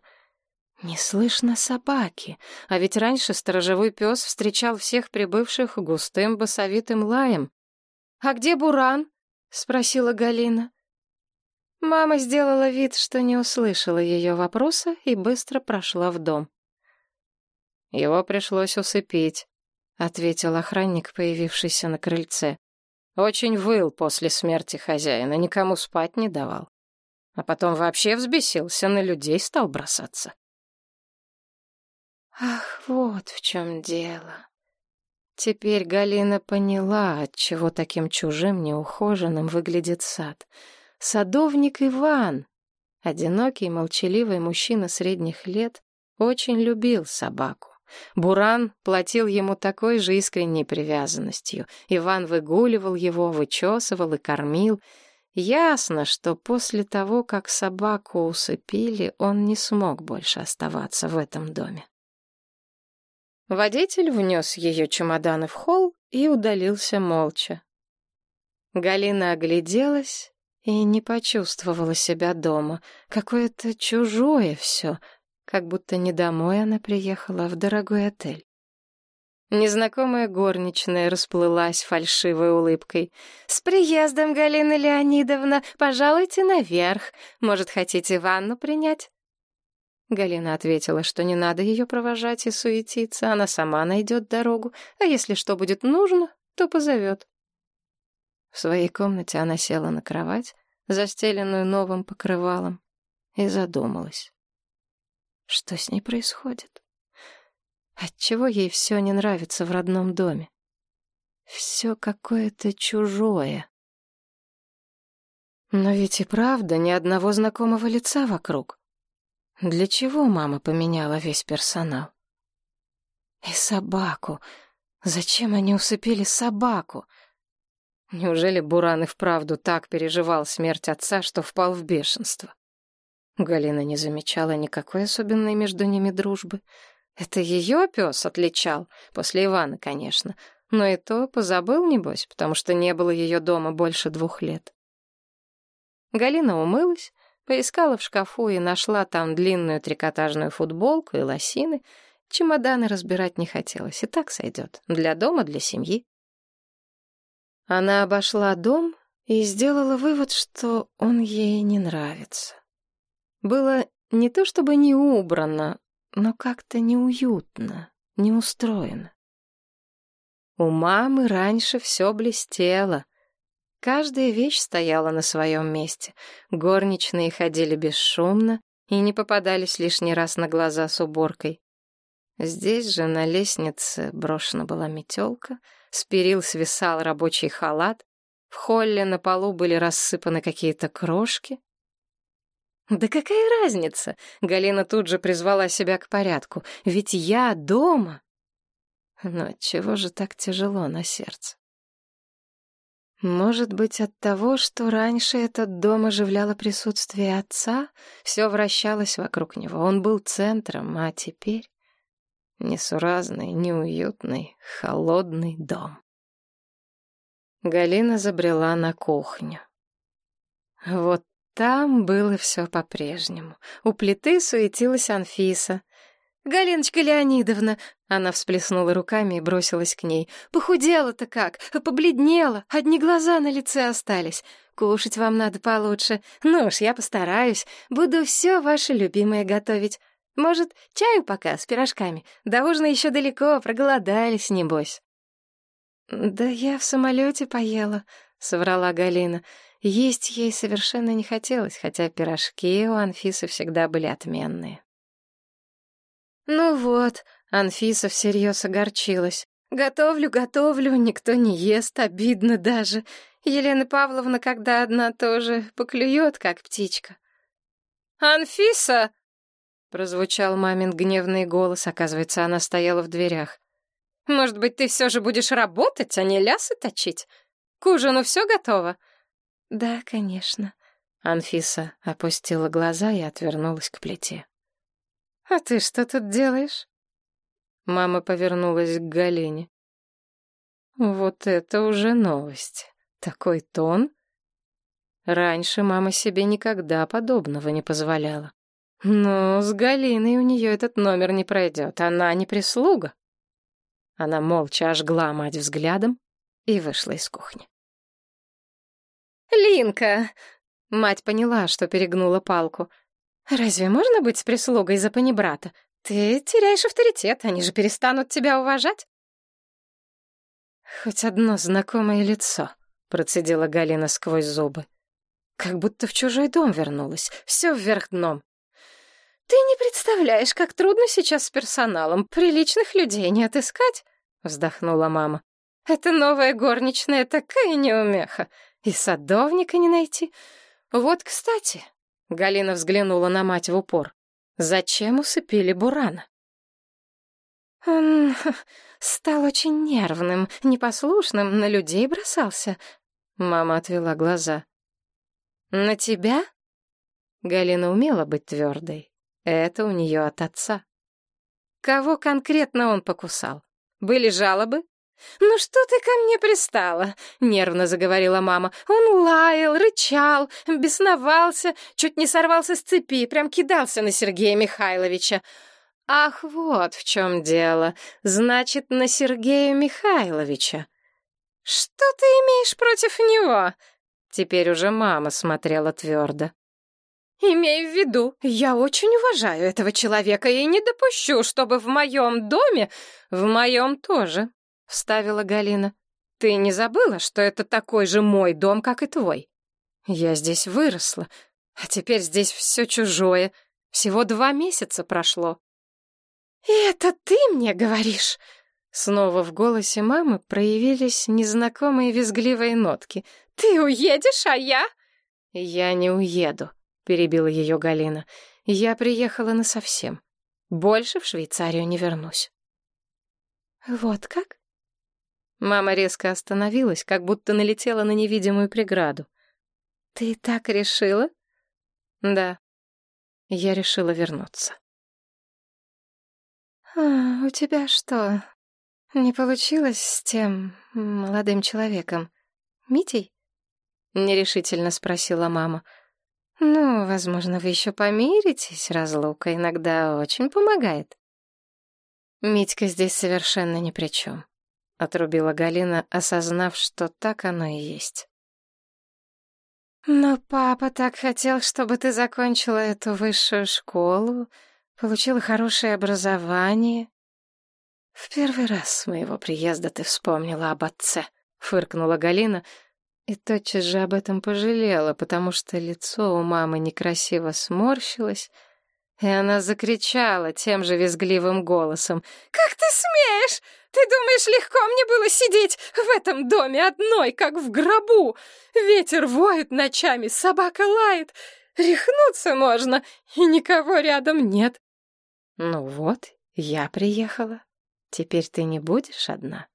Не слышно собаки, а ведь раньше сторожевой пес встречал всех прибывших густым басовитым лаем. «А где Буран?» — спросила Галина. Мама сделала вид, что не услышала ее вопроса и быстро прошла в дом. «Его пришлось усыпить», — ответил охранник, появившийся на крыльце. Очень выл после смерти хозяина, никому спать не давал. А потом вообще взбесился, на людей стал бросаться. Ах, вот в чем дело. Теперь Галина поняла, отчего таким чужим, неухоженным выглядит сад. Садовник Иван, одинокий, молчаливый мужчина средних лет, очень любил собаку. Буран платил ему такой же искренней привязанностью. Иван выгуливал его, вычесывал и кормил. Ясно, что после того, как собаку усыпили, он не смог больше оставаться в этом доме. Водитель внес ее чемоданы в холл и удалился молча. Галина огляделась и не почувствовала себя дома. Какое-то чужое все — как будто не домой она приехала, а в дорогой отель. Незнакомая горничная расплылась фальшивой улыбкой. «С приездом, Галина Леонидовна! Пожалуйте наверх. Может, хотите ванну принять?» Галина ответила, что не надо ее провожать и суетиться, она сама найдет дорогу, а если что будет нужно, то позовет. В своей комнате она села на кровать, застеленную новым покрывалом, и задумалась. Что с ней происходит? Отчего ей все не нравится в родном доме? Все какое-то чужое. Но ведь и правда ни одного знакомого лица вокруг. Для чего мама поменяла весь персонал? И собаку. Зачем они усыпили собаку? Неужели Буран и вправду так переживал смерть отца, что впал в бешенство? Галина не замечала никакой особенной между ними дружбы. Это ее пес отличал, после Ивана, конечно. Но и то позабыл, небось, потому что не было ее дома больше двух лет. Галина умылась, Поискала в шкафу и нашла там длинную трикотажную футболку и лосины. Чемоданы разбирать не хотелось, и так сойдет. Для дома, для семьи. Она обошла дом и сделала вывод, что он ей не нравится. Было не то чтобы не убрано, но как-то неуютно, неустроено. У мамы раньше все блестело. Каждая вещь стояла на своем месте. Горничные ходили бесшумно и не попадались лишний раз на глаза с уборкой. Здесь же на лестнице брошена была метелка, с перил свисал рабочий халат, в холле на полу были рассыпаны какие-то крошки. «Да какая разница?» — Галина тут же призвала себя к порядку. «Ведь я дома!» Но чего же так тяжело на сердце? Может быть, от того, что раньше этот дом оживляло присутствие отца, все вращалось вокруг него, он был центром, а теперь несуразный, неуютный, холодный дом. Галина забрела на кухню. Вот там было все по-прежнему. У плиты суетилась Анфиса. «Галиночка Леонидовна!» Она всплеснула руками и бросилась к ней. «Похудела-то как! Побледнела! Одни глаза на лице остались! Кушать вам надо получше. Ну уж, я постараюсь. Буду все ваше любимое готовить. Может, чаю пока с пирожками? До ужина еще далеко, проголодались, небось». «Да я в самолете поела», — соврала Галина. Есть ей совершенно не хотелось, хотя пирожки у Анфисы всегда были отменные. «Ну вот», — Анфиса всерьез огорчилась. «Готовлю, готовлю, никто не ест, обидно даже. Елена Павловна, когда одна тоже, поклюет, как птичка». «Анфиса!» — прозвучал мамин гневный голос. Оказывается, она стояла в дверях. «Может быть, ты все же будешь работать, а не лясы точить? К ужину все готово?» «Да, конечно». Анфиса опустила глаза и отвернулась к плите. «А ты что тут делаешь?» Мама повернулась к Галине. «Вот это уже новость. Такой тон?» Раньше мама себе никогда подобного не позволяла. Но с Галиной у нее этот номер не пройдет. Она не прислуга. Она молча ожгла мать взглядом и вышла из кухни. «Линка!» Мать поняла, что перегнула палку. «Разве можно быть с прислугой за панибрата? Ты теряешь авторитет, они же перестанут тебя уважать». «Хоть одно знакомое лицо», — процедила Галина сквозь зубы. «Как будто в чужой дом вернулась, все вверх дном. Ты не представляешь, как трудно сейчас с персоналом, приличных людей не отыскать», — вздохнула мама. «Это новая горничная такая неумеха, и садовника не найти. Вот, кстати, Галина взглянула на мать в упор. «Зачем усыпили Бурана?» «Он стал очень нервным, непослушным, на людей бросался». Мама отвела глаза. «На тебя?» Галина умела быть твердой. Это у нее от отца. Кого конкретно он покусал? Были жалобы? «Ну что ты ко мне пристала?» — нервно заговорила мама. «Он лаял, рычал, бесновался, чуть не сорвался с цепи, прям кидался на Сергея Михайловича». «Ах, вот в чем дело. Значит, на Сергея Михайловича». «Что ты имеешь против него?» Теперь уже мама смотрела твердо. «Имей в виду, я очень уважаю этого человека и не допущу, чтобы в моем доме, в моем тоже, — вставила Галина. «Ты не забыла, что это такой же мой дом, как и твой? Я здесь выросла, а теперь здесь все чужое. Всего два месяца прошло». «И это ты мне говоришь?» Снова в голосе мамы проявились незнакомые визгливые нотки. «Ты уедешь, а я?» «Я не уеду», — перебила ее Галина. «Я приехала насовсем. Больше в Швейцарию не вернусь». «Вот как?» Мама резко остановилась, как будто налетела на невидимую преграду. «Ты так решила?» «Да, я решила вернуться». «А, у тебя что, не получилось с тем молодым человеком? Митей?» — нерешительно спросила мама. Ну, возможно, вы еще помиритесь, разлука иногда очень помогает. Митька здесь совершенно ни при чем, отрубила Галина, осознав, что так оно и есть. Но папа так хотел, чтобы ты закончила эту высшую школу, получила хорошее образование. В первый раз с моего приезда ты вспомнила об отце, фыркнула Галина и тотчас же об этом пожалела, потому что лицо у мамы некрасиво сморщилось, и она закричала тем же визгливым голосом. «Как ты смеешь? Ты думаешь, легко мне было сидеть в этом доме одной, как в гробу? Ветер воет ночами, собака лает. Рехнуться можно, и никого рядом нет. Ну вот, я приехала. Теперь ты не будешь одна.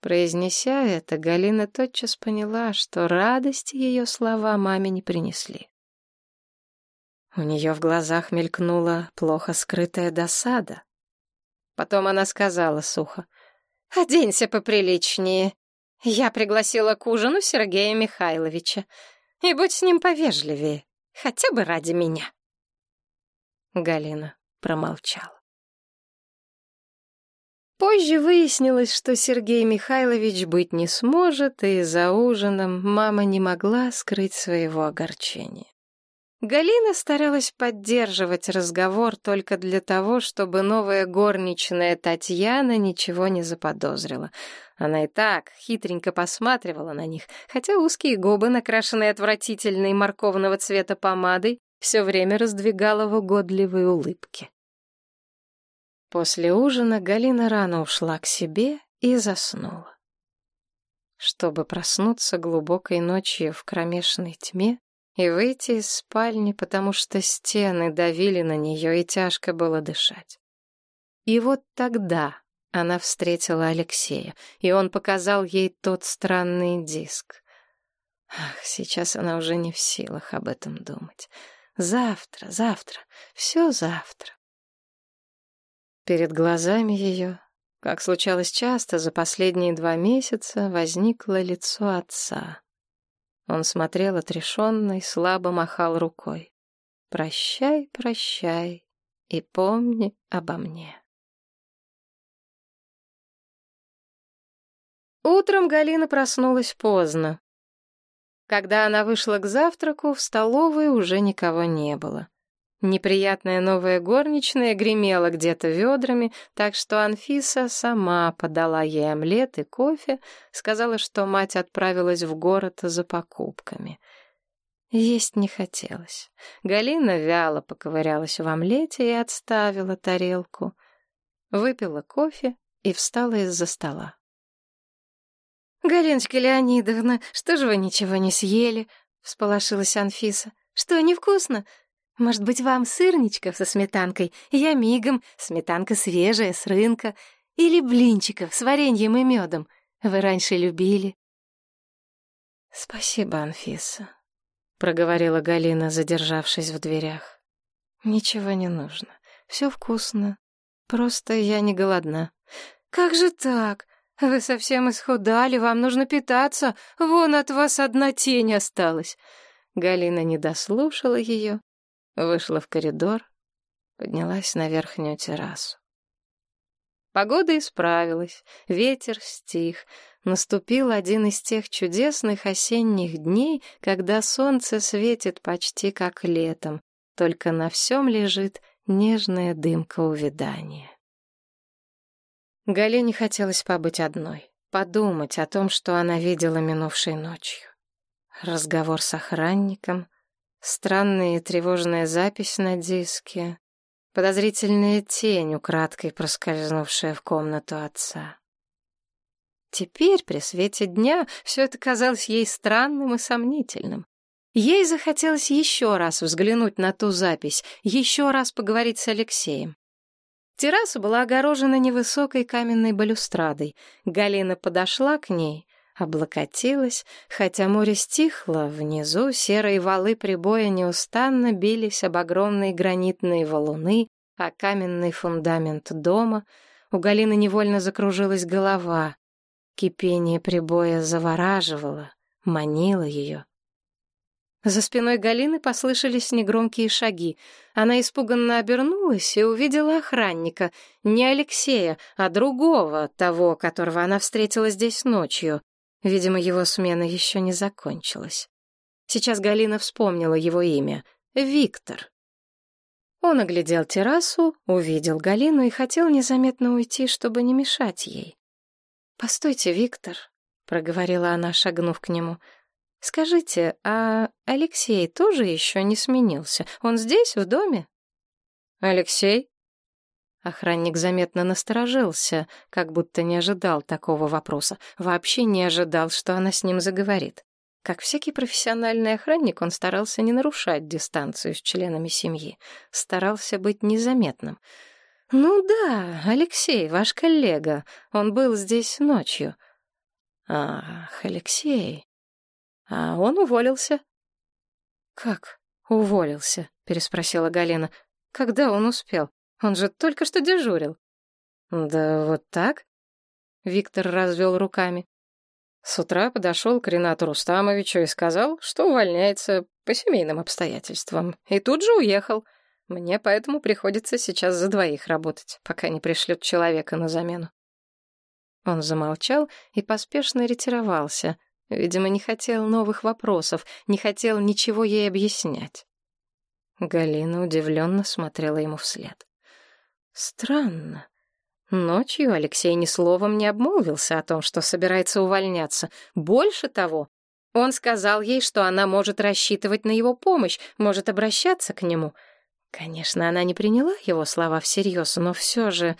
Произнеся это, Галина тотчас поняла, что радости ее слова маме не принесли. У нее в глазах мелькнула плохо скрытая досада. Потом она сказала сухо. «Оденься поприличнее. Я пригласила к ужину Сергея Михайловича. И будь с ним повежливее, хотя бы ради меня». Галина промолчала. Позже выяснилось, что Сергей Михайлович быть не сможет, и за ужином мама не могла скрыть своего огорчения. Галина старалась поддерживать разговор только для того, чтобы новая горничная Татьяна ничего не заподозрила. Она и так хитренько посматривала на них, хотя узкие губы, накрашенные отвратительной морковного цвета помадой, все время раздвигала в угодливой улыбке. После ужина Галина рано ушла к себе и заснула. Чтобы проснуться глубокой ночью в кромешной тьме, и выйти из спальни, потому что стены давили на нее, и тяжко было дышать. И вот тогда она встретила Алексея, и он показал ей тот странный диск. Ах, сейчас она уже не в силах об этом думать. Завтра, завтра, все завтра. Перед глазами ее, как случалось часто за последние два месяца, возникло лицо отца. Он смотрел отрешенно и слабо махал рукой. «Прощай, прощай, и помни обо мне». Утром Галина проснулась поздно. Когда она вышла к завтраку, в столовой уже никого не было. Неприятная новая горничная гремела где-то ведрами, так что Анфиса сама подала ей омлет и кофе, сказала, что мать отправилась в город за покупками. Есть не хотелось. Галина вяло поковырялась в омлете и отставила тарелку. Выпила кофе и встала из-за стола. «Галиночка Леонидовна, что же вы ничего не съели?» — всполошилась Анфиса. «Что, невкусно? Может быть, вам сырничков со сметанкой? Я мигом, сметанка свежая, с рынка. Или блинчиков с вареньем и медом. Вы раньше любили. Спасибо, Анфиса, — проговорила Галина, задержавшись в дверях. Ничего не нужно. Все вкусно. Просто я не голодна. Как же так? Вы совсем исхудали, вам нужно питаться. Вон от вас одна тень осталась. Галина не дослушала ее Вышла в коридор, поднялась на верхнюю террасу. Погода исправилась, ветер стих, наступил один из тех чудесных осенних дней, когда солнце светит почти как летом, только на всем лежит нежная дымка увядания. Галине хотелось побыть одной, подумать о том, что она видела минувшей ночью. Разговор с охранником, Странная и тревожная запись на диске. Подозрительная тень, украдкой проскользнувшая в комнату отца. Теперь, при свете дня, все это казалось ей странным и сомнительным. Ей захотелось еще раз взглянуть на ту запись, еще раз поговорить с Алексеем. Терраса была огорожена невысокой каменной балюстрадой. Галина подошла к ней, облокотилась, хотя море стихло, внизу серые валы прибоя неустанно бились об огромные гранитные валуны, а каменный фундамент дома. У Галины невольно закружилась голова. Кипение прибоя завораживало, манило ее. За спиной Галины послышались негромкие шаги. Она испуганно обернулась и увидела охранника. Не Алексея, а другого, того, которого она встретила здесь ночью. Видимо, его смена еще не закончилась. Сейчас Галина вспомнила его имя — Виктор. Он оглядел террасу, увидел Галину и хотел незаметно уйти, чтобы не мешать ей. «Постойте, Виктор», — проговорила она, шагнув к нему, — Скажите, а Алексей тоже еще не сменился? Он здесь, в доме? Алексей? Охранник заметно насторожился, как будто не ожидал такого вопроса. Вообще не ожидал, что она с ним заговорит. Как всякий профессиональный охранник, он старался не нарушать дистанцию с членами семьи, старался быть незаметным. «Ну да, Алексей, ваш коллега, он был здесь ночью». «Ах, Алексей, а он уволился. «Как уволился?» — переспросила Галина. «Когда он успел? Он же только что дежурил». «Да вот так?» Виктор развел руками. С утра подошел к Ренату Рустамовичу и сказал, что увольняется по семейным обстоятельствам. И тут же уехал. Мне поэтому приходится сейчас за двоих работать, пока не пришлют человека на замену. Он замолчал и поспешно ретировался, Видимо, не хотел новых вопросов, не хотел ничего ей объяснять. Галина удивленно смотрела ему вслед. Странно. Ночью Алексей ни словом не обмолвился о том, что собирается увольняться. Больше того, он сказал ей, что она может рассчитывать на его помощь, может обращаться к нему. Конечно, она не приняла его слова всерьез, но все же...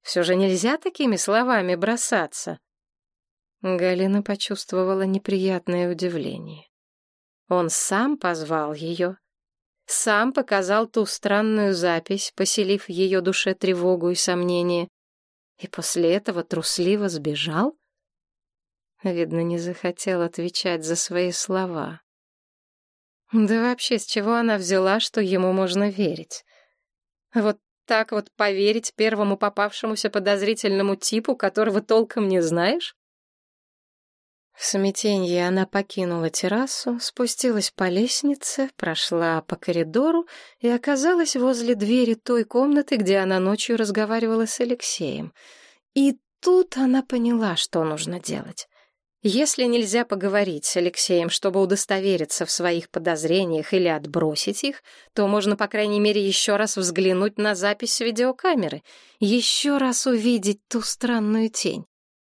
Все же нельзя такими словами бросаться. Галина почувствовала неприятное удивление. Он сам позвал ее, сам показал ту странную запись, поселив в ее душе тревогу и сомнение, и после этого трусливо сбежал? Видно, не захотел отвечать за свои слова. Да вообще, с чего она взяла, что ему можно верить? Вот так вот поверить первому попавшемуся подозрительному типу, которого толком не знаешь? В смятенье она покинула террасу, спустилась по лестнице, прошла по коридору и оказалась возле двери той комнаты, где она ночью разговаривала с Алексеем. И тут она поняла, что нужно делать. Если нельзя поговорить с Алексеем, чтобы удостовериться в своих подозрениях или отбросить их, то можно, по крайней мере, еще раз взглянуть на запись видеокамеры, еще раз увидеть ту странную тень.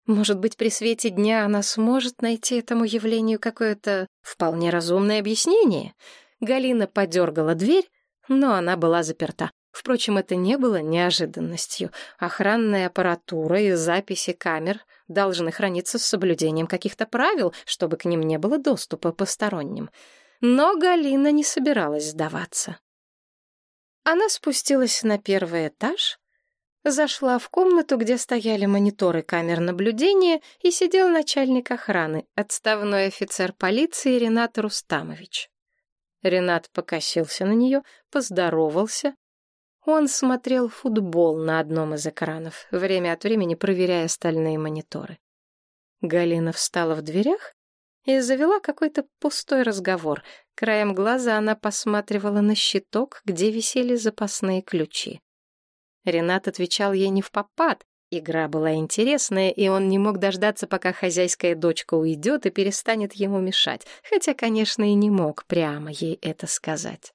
Может быть, при свете дня она сможет найти этому явлению какое-то вполне разумное объяснение? Галина подергала дверь, но она была заперта. Впрочем, это не было неожиданностью. Охранная аппаратура и записи камер должны храниться с соблюдением каких-то правил, чтобы к ним не было доступа посторонним. Но Галина не собиралась сдаваться. Она спустилась на первый этаж, Зашла в комнату, где стояли мониторы камер наблюдения, и сидел начальник охраны, отставной офицер полиции Ренат Рустамович. Ренат покосился на нее, поздоровался. Он смотрел футбол на одном из экранов, время от времени проверяя остальные мониторы. Галина встала в дверях и завела какой-то пустой разговор. Краем глаза она посматривала на щиток, где висели запасные ключи. Ренат отвечал ей не в попад. Игра была интересная, и он не мог дождаться, пока хозяйская дочка уйдет и перестанет ему мешать, хотя, конечно, и не мог прямо ей это сказать.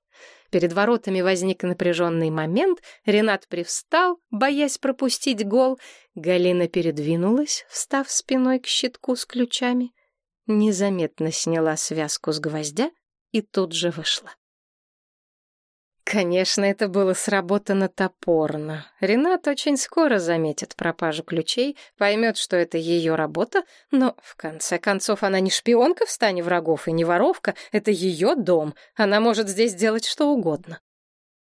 Перед воротами возник напряженный момент, Ренат привстал, боясь пропустить гол, Галина передвинулась, встав спиной к щитку с ключами, незаметно сняла связку с гвоздя и тут же вышла. Конечно, это было сработано топорно. Ренат очень скоро заметит пропажу ключей, поймет, что это ее работа, но, в конце концов, она не шпионка в стане врагов и не воровка, это ее дом, она может здесь делать что угодно.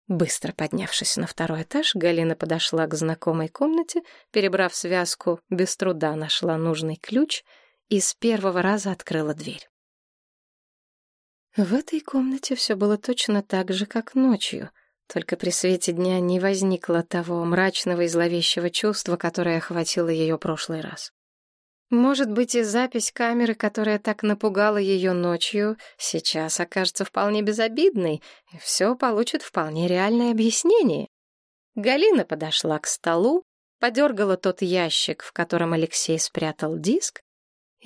Быстро поднявшись на второй этаж, Галина подошла к знакомой комнате, перебрав связку, без труда нашла нужный ключ и с первого раза открыла дверь. В этой комнате все было точно так же, как ночью, только при свете дня не возникло того мрачного и зловещего чувства, которое охватило ее прошлый раз. Может быть, и запись камеры, которая так напугала ее ночью, сейчас окажется вполне безобидной, и все получит вполне реальное объяснение. Галина подошла к столу, подергала тот ящик, в котором Алексей спрятал диск.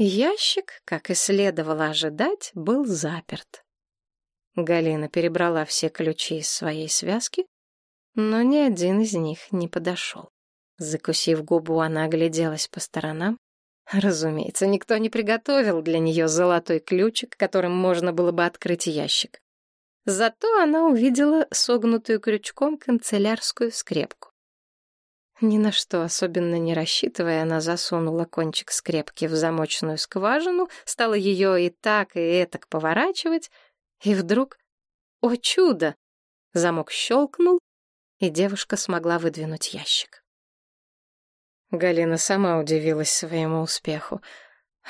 Ящик, как и следовало ожидать, был заперт. Галина перебрала все ключи из своей связки, но ни один из них не подошел. Закусив губу, она огляделась по сторонам. Разумеется, никто не приготовил для нее золотой ключик, которым можно было бы открыть ящик. Зато она увидела согнутую крючком канцелярскую скрепку. Ни на что особенно не рассчитывая, она засунула кончик скрепки в замочную скважину, стала ее и так, и этак поворачивать, и вдруг, о чудо, замок щелкнул, и девушка смогла выдвинуть ящик. Галина сама удивилась своему успеху.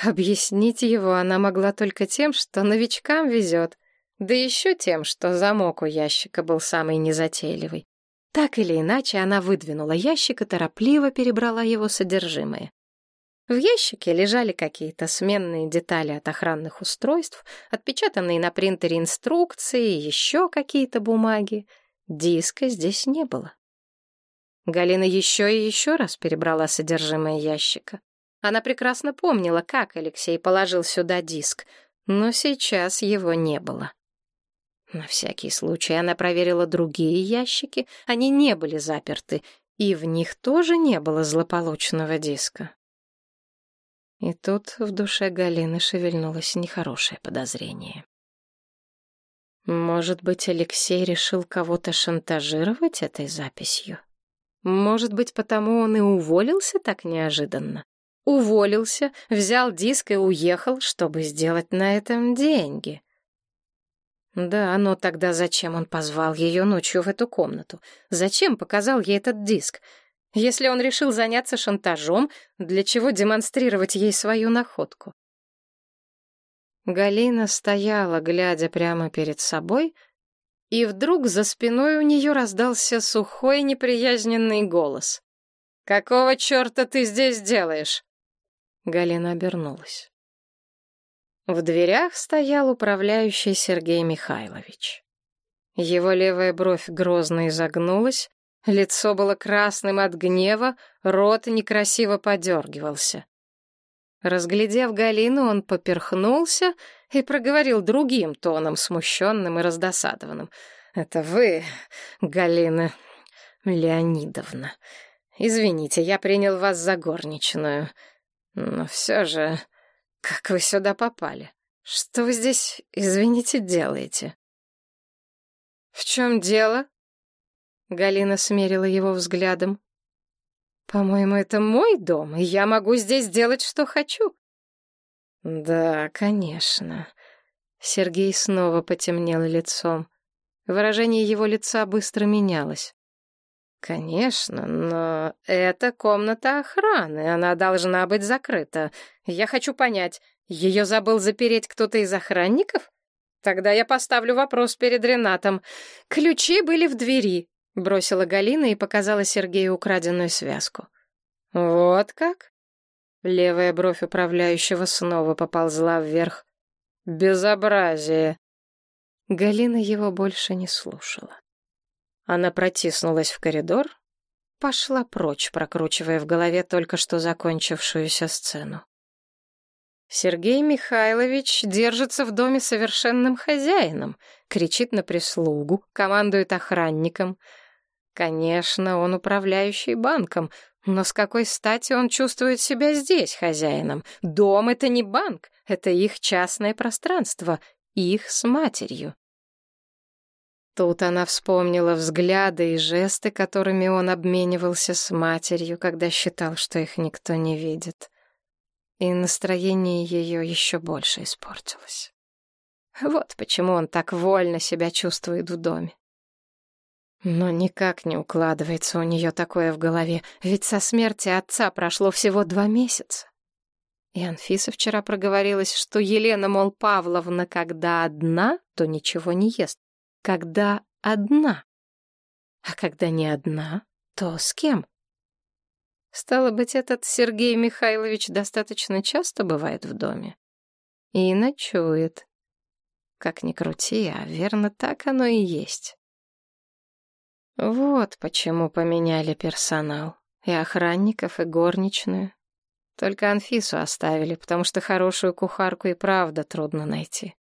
Объяснить его она могла только тем, что новичкам везет, да еще тем, что замок у ящика был самый незатейливый. Так или иначе, она выдвинула ящик и торопливо перебрала его содержимое. В ящике лежали какие-то сменные детали от охранных устройств, отпечатанные на принтере инструкции еще какие-то бумаги. Диска здесь не было. Галина еще и еще раз перебрала содержимое ящика. Она прекрасно помнила, как Алексей положил сюда диск, но сейчас его не было. На всякий случай она проверила другие ящики, они не были заперты, и в них тоже не было злополучного диска. И тут в душе Галины шевельнулось нехорошее подозрение. Может быть, Алексей решил кого-то шантажировать этой записью? Может быть, потому он и уволился так неожиданно? Уволился, взял диск и уехал, чтобы сделать на этом деньги. Да, но тогда зачем он позвал ее ночью в эту комнату? Зачем показал ей этот диск? Если он решил заняться шантажом, для чего демонстрировать ей свою находку? Галина стояла, глядя прямо перед собой, и вдруг за спиной у нее раздался сухой неприязненный голос. «Какого черта ты здесь делаешь?» Галина обернулась. В дверях стоял управляющий Сергей Михайлович. Его левая бровь грозно изогнулась, лицо было красным от гнева, рот некрасиво подергивался. Разглядев Галину, он поперхнулся и проговорил другим тоном, смущенным и раздосадованным. «Это вы, Галина Леонидовна. Извините, я принял вас за горничную. Но все же как вы сюда попали? Что вы здесь, извините, делаете? В чем дело? Галина смерила его взглядом. По-моему, это мой дом, и я могу здесь делать, что хочу. Да, конечно. Сергей снова потемнел лицом. Выражение его лица быстро менялось. «Конечно, но это комната охраны, она должна быть закрыта. Я хочу понять, ее забыл запереть кто-то из охранников? Тогда я поставлю вопрос перед Ренатом. Ключи были в двери», — бросила Галина и показала Сергею украденную связку. «Вот как?» Левая бровь управляющего снова поползла вверх. «Безобразие!» Галина его больше не слушала. Она протиснулась в коридор, пошла прочь, прокручивая в голове только что закончившуюся сцену. Сергей Михайлович держится в доме совершенным хозяином, кричит на прислугу, командует охранником. Конечно, он управляющий банком, но с какой стати он чувствует себя здесь хозяином? Дом — это не банк, это их частное пространство, их с матерью. Тут она вспомнила взгляды и жесты, которыми он обменивался с матерью, когда считал, что их никто не видит. И настроение ее еще больше испортилось. Вот почему он так вольно себя чувствует в доме. Но никак не укладывается у нее такое в голове, ведь со смерти отца прошло всего два месяца. И Анфиса вчера проговорилась, что Елена, мол, Павловна, когда одна, то ничего не ест когда одна. А когда не одна, то с кем? Стало быть, этот Сергей Михайлович достаточно часто бывает в доме. И ночует. Как ни крути, а верно так оно и есть. Вот почему поменяли персонал. И охранников, и горничную. Только Анфису оставили, потому что хорошую кухарку и правда трудно найти.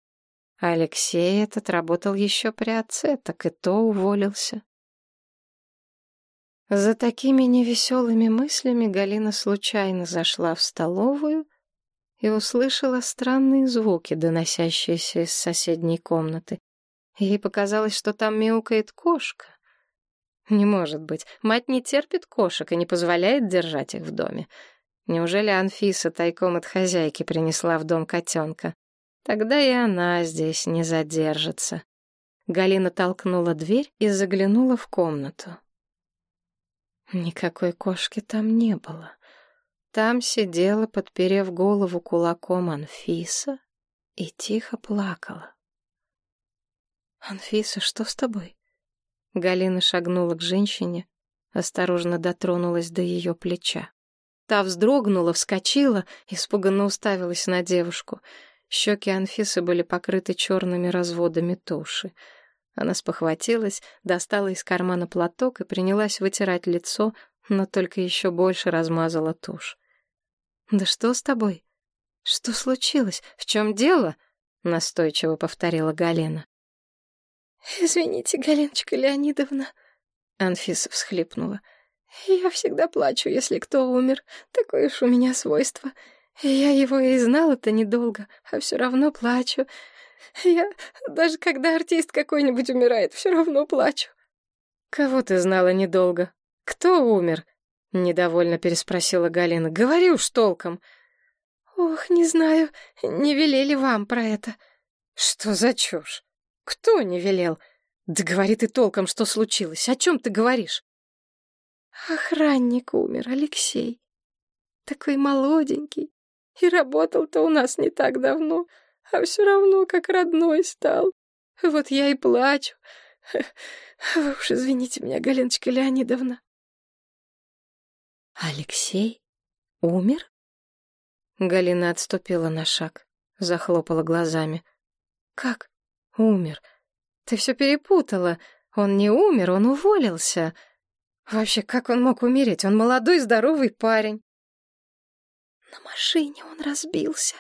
Алексей этот работал еще при отце, так и то уволился. За такими невеселыми мыслями Галина случайно зашла в столовую и услышала странные звуки, доносящиеся из соседней комнаты. Ей показалось, что там мяукает кошка. Не может быть, мать не терпит кошек и не позволяет держать их в доме. Неужели Анфиса тайком от хозяйки принесла в дом котенка? Тогда и она здесь не задержится. Галина толкнула дверь и заглянула в комнату. Никакой кошки там не было. Там сидела, подперев голову кулаком Анфиса и тихо плакала. «Анфиса, что с тобой?» Галина шагнула к женщине, осторожно дотронулась до ее плеча. Та вздрогнула, вскочила, испуганно уставилась на девушку. Щеки Анфисы были покрыты черными разводами туши. Она спохватилась, достала из кармана платок и принялась вытирать лицо, но только еще больше размазала тушь. «Да что с тобой? Что случилось? В чем дело?» — настойчиво повторила Галина. «Извините, Галиночка Леонидовна», — Анфиса всхлипнула. «Я всегда плачу, если кто умер. Такое уж у меня свойство. Я его и знала-то недолго, а все равно плачу. Я даже когда артист какой-нибудь умирает, все равно плачу». «Кого ты знала недолго? Кто умер?» Недовольно переспросила Галина. Говори уж толком. Ох, не знаю, не велели вам про это. Что за чушь? Кто не велел? Да говори ты толком, что случилось. О чем ты говоришь? Охранник умер, Алексей. Такой молоденький. И работал-то у нас не так давно, а все равно как родной стал. Вот я и плачу. Вы уж извините меня, Галиночка Леонидовна. Алексей умер? Галина отступила на шаг, захлопала глазами. Как умер? Ты все перепутала. Он не умер, он уволился. Вообще, как он мог умереть? Он молодой, здоровый парень. На машине он разбился.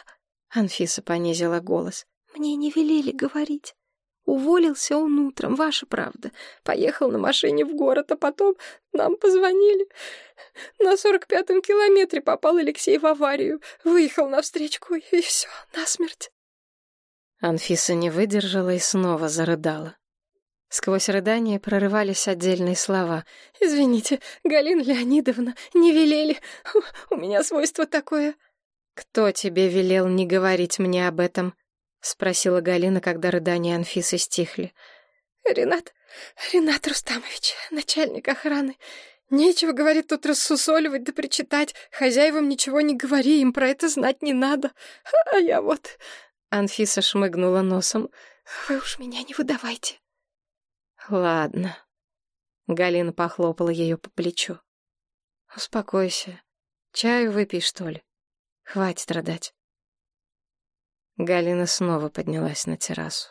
Анфиса понизила голос. Мне не велели говорить. Уволился он утром, ваша правда. Поехал на машине в город, а потом нам позвонили. На сорок пятом километре попал Алексей в аварию. Выехал навстречку, и все, насмерть. Анфиса не выдержала и снова зарыдала. Сквозь рыдания прорывались отдельные слова. «Извините, Галина Леонидовна, не велели. У меня свойство такое». «Кто тебе велел не говорить мне об этом?» — спросила Галина, когда рыдания Анфисы стихли. «Ренат, Ренат Рустамович, начальник охраны. Нечего, говорит, тут рассусоливать да причитать. Хозяевам ничего не говори, им про это знать не надо. А я вот...» Анфиса шмыгнула носом. «Вы уж меня не выдавайте». «Ладно». Галина похлопала ее по плечу. «Успокойся. Чаю выпей, что ли. Хватит рыдать». Галина снова поднялась на террасу.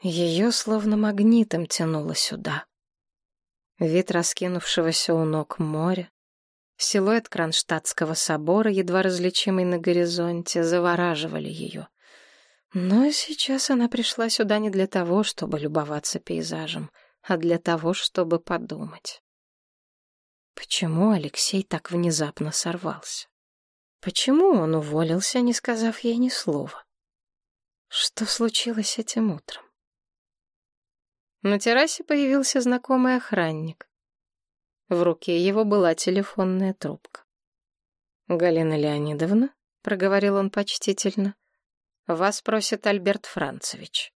Ее словно магнитом тянуло сюда. Вид раскинувшегося у ног моря, силуэт Кронштадтского собора, едва различимый на горизонте, завораживали ее. Но сейчас она пришла сюда не для того, чтобы любоваться пейзажем, а для того, чтобы подумать. Почему Алексей так внезапно сорвался? Почему он уволился, не сказав ей ни слова? Что случилось этим утром? На террасе появился знакомый охранник. В руке его была телефонная трубка. «Галина Леонидовна», — проговорил он почтительно, — «вас просит Альберт Францевич».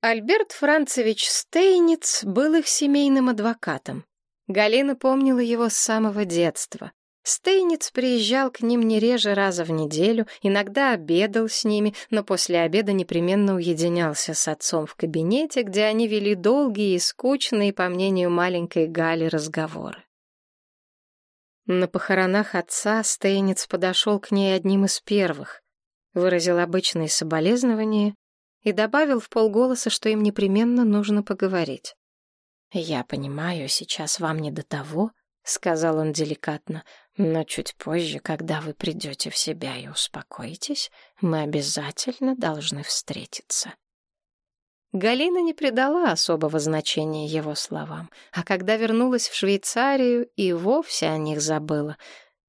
Альберт Францевич Стейниц был их семейным адвокатом. Галина помнила его с самого детства. Стейниц приезжал к ним не реже раза в неделю, иногда обедал с ними, но после обеда непременно уединялся с отцом в кабинете, где они вели долгие и скучные, по мнению маленькой Гали, разговоры. На похоронах отца Стейниц подошел к ней одним из первых, выразил обычные соболезнования и добавил в полголоса, что им непременно нужно поговорить. «Я понимаю, сейчас вам не до того», — сказал он деликатно, «но чуть позже, когда вы придете в себя и успокоитесь, мы обязательно должны встретиться». Галина не придала особого значения его словам, а когда вернулась в Швейцарию, и вовсе о них забыла.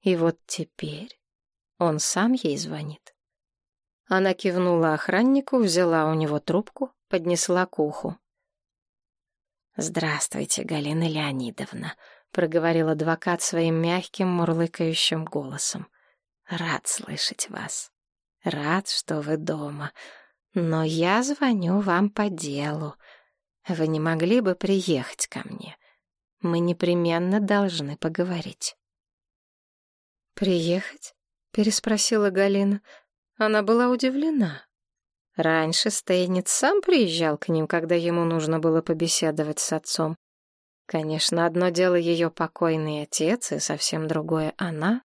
И вот теперь он сам ей звонит. Она кивнула охраннику, взяла у него трубку, поднесла к уху. «Здравствуйте, Галина Леонидовна», — проговорил адвокат своим мягким, мурлыкающим голосом. «Рад слышать вас. Рад, что вы дома. Но я звоню вам по делу. Вы не могли бы приехать ко мне? Мы непременно должны поговорить. «Приехать?» — переспросила Галина. Она была удивлена. Раньше Стейниц сам приезжал к ним, когда ему нужно было побеседовать с отцом. Конечно, одно дело ее покойный отец, и совсем другое она.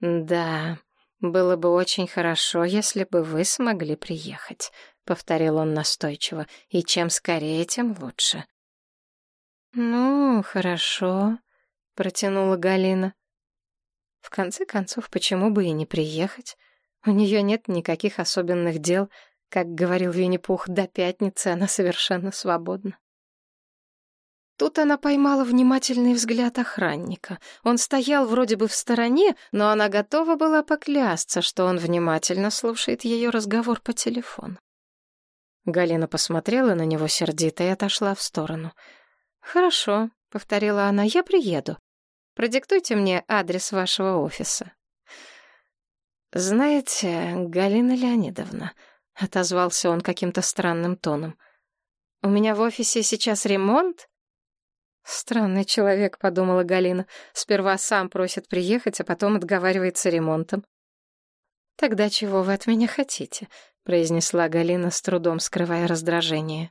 Да, «Было бы очень хорошо, если бы вы смогли приехать», — повторил он настойчиво, «и чем скорее, тем лучше». «Ну, хорошо», — протянула Галина. В конце концов, почему бы и не приехать? У нее нет никаких особенных дел. Как говорил Винни-Пух, до пятницы она совершенно свободна. Тут она поймала внимательный взгляд охранника. Он стоял вроде бы в стороне, но она готова была поклясться, что он внимательно слушает ее разговор по телефону. Галина посмотрела на него сердито и отошла в сторону. «Хорошо», — повторила она, — «я приеду. Продиктуйте мне адрес вашего офиса». «Знаете, Галина Леонидовна», — отозвался он каким-то странным тоном, — «у меня в офисе сейчас ремонт, Странный человек, подумала Галина. Сперва сам просит приехать, а потом отговаривается ремонтом. Тогда чего вы от меня хотите? произнесла Галина с трудом скрывая раздражение.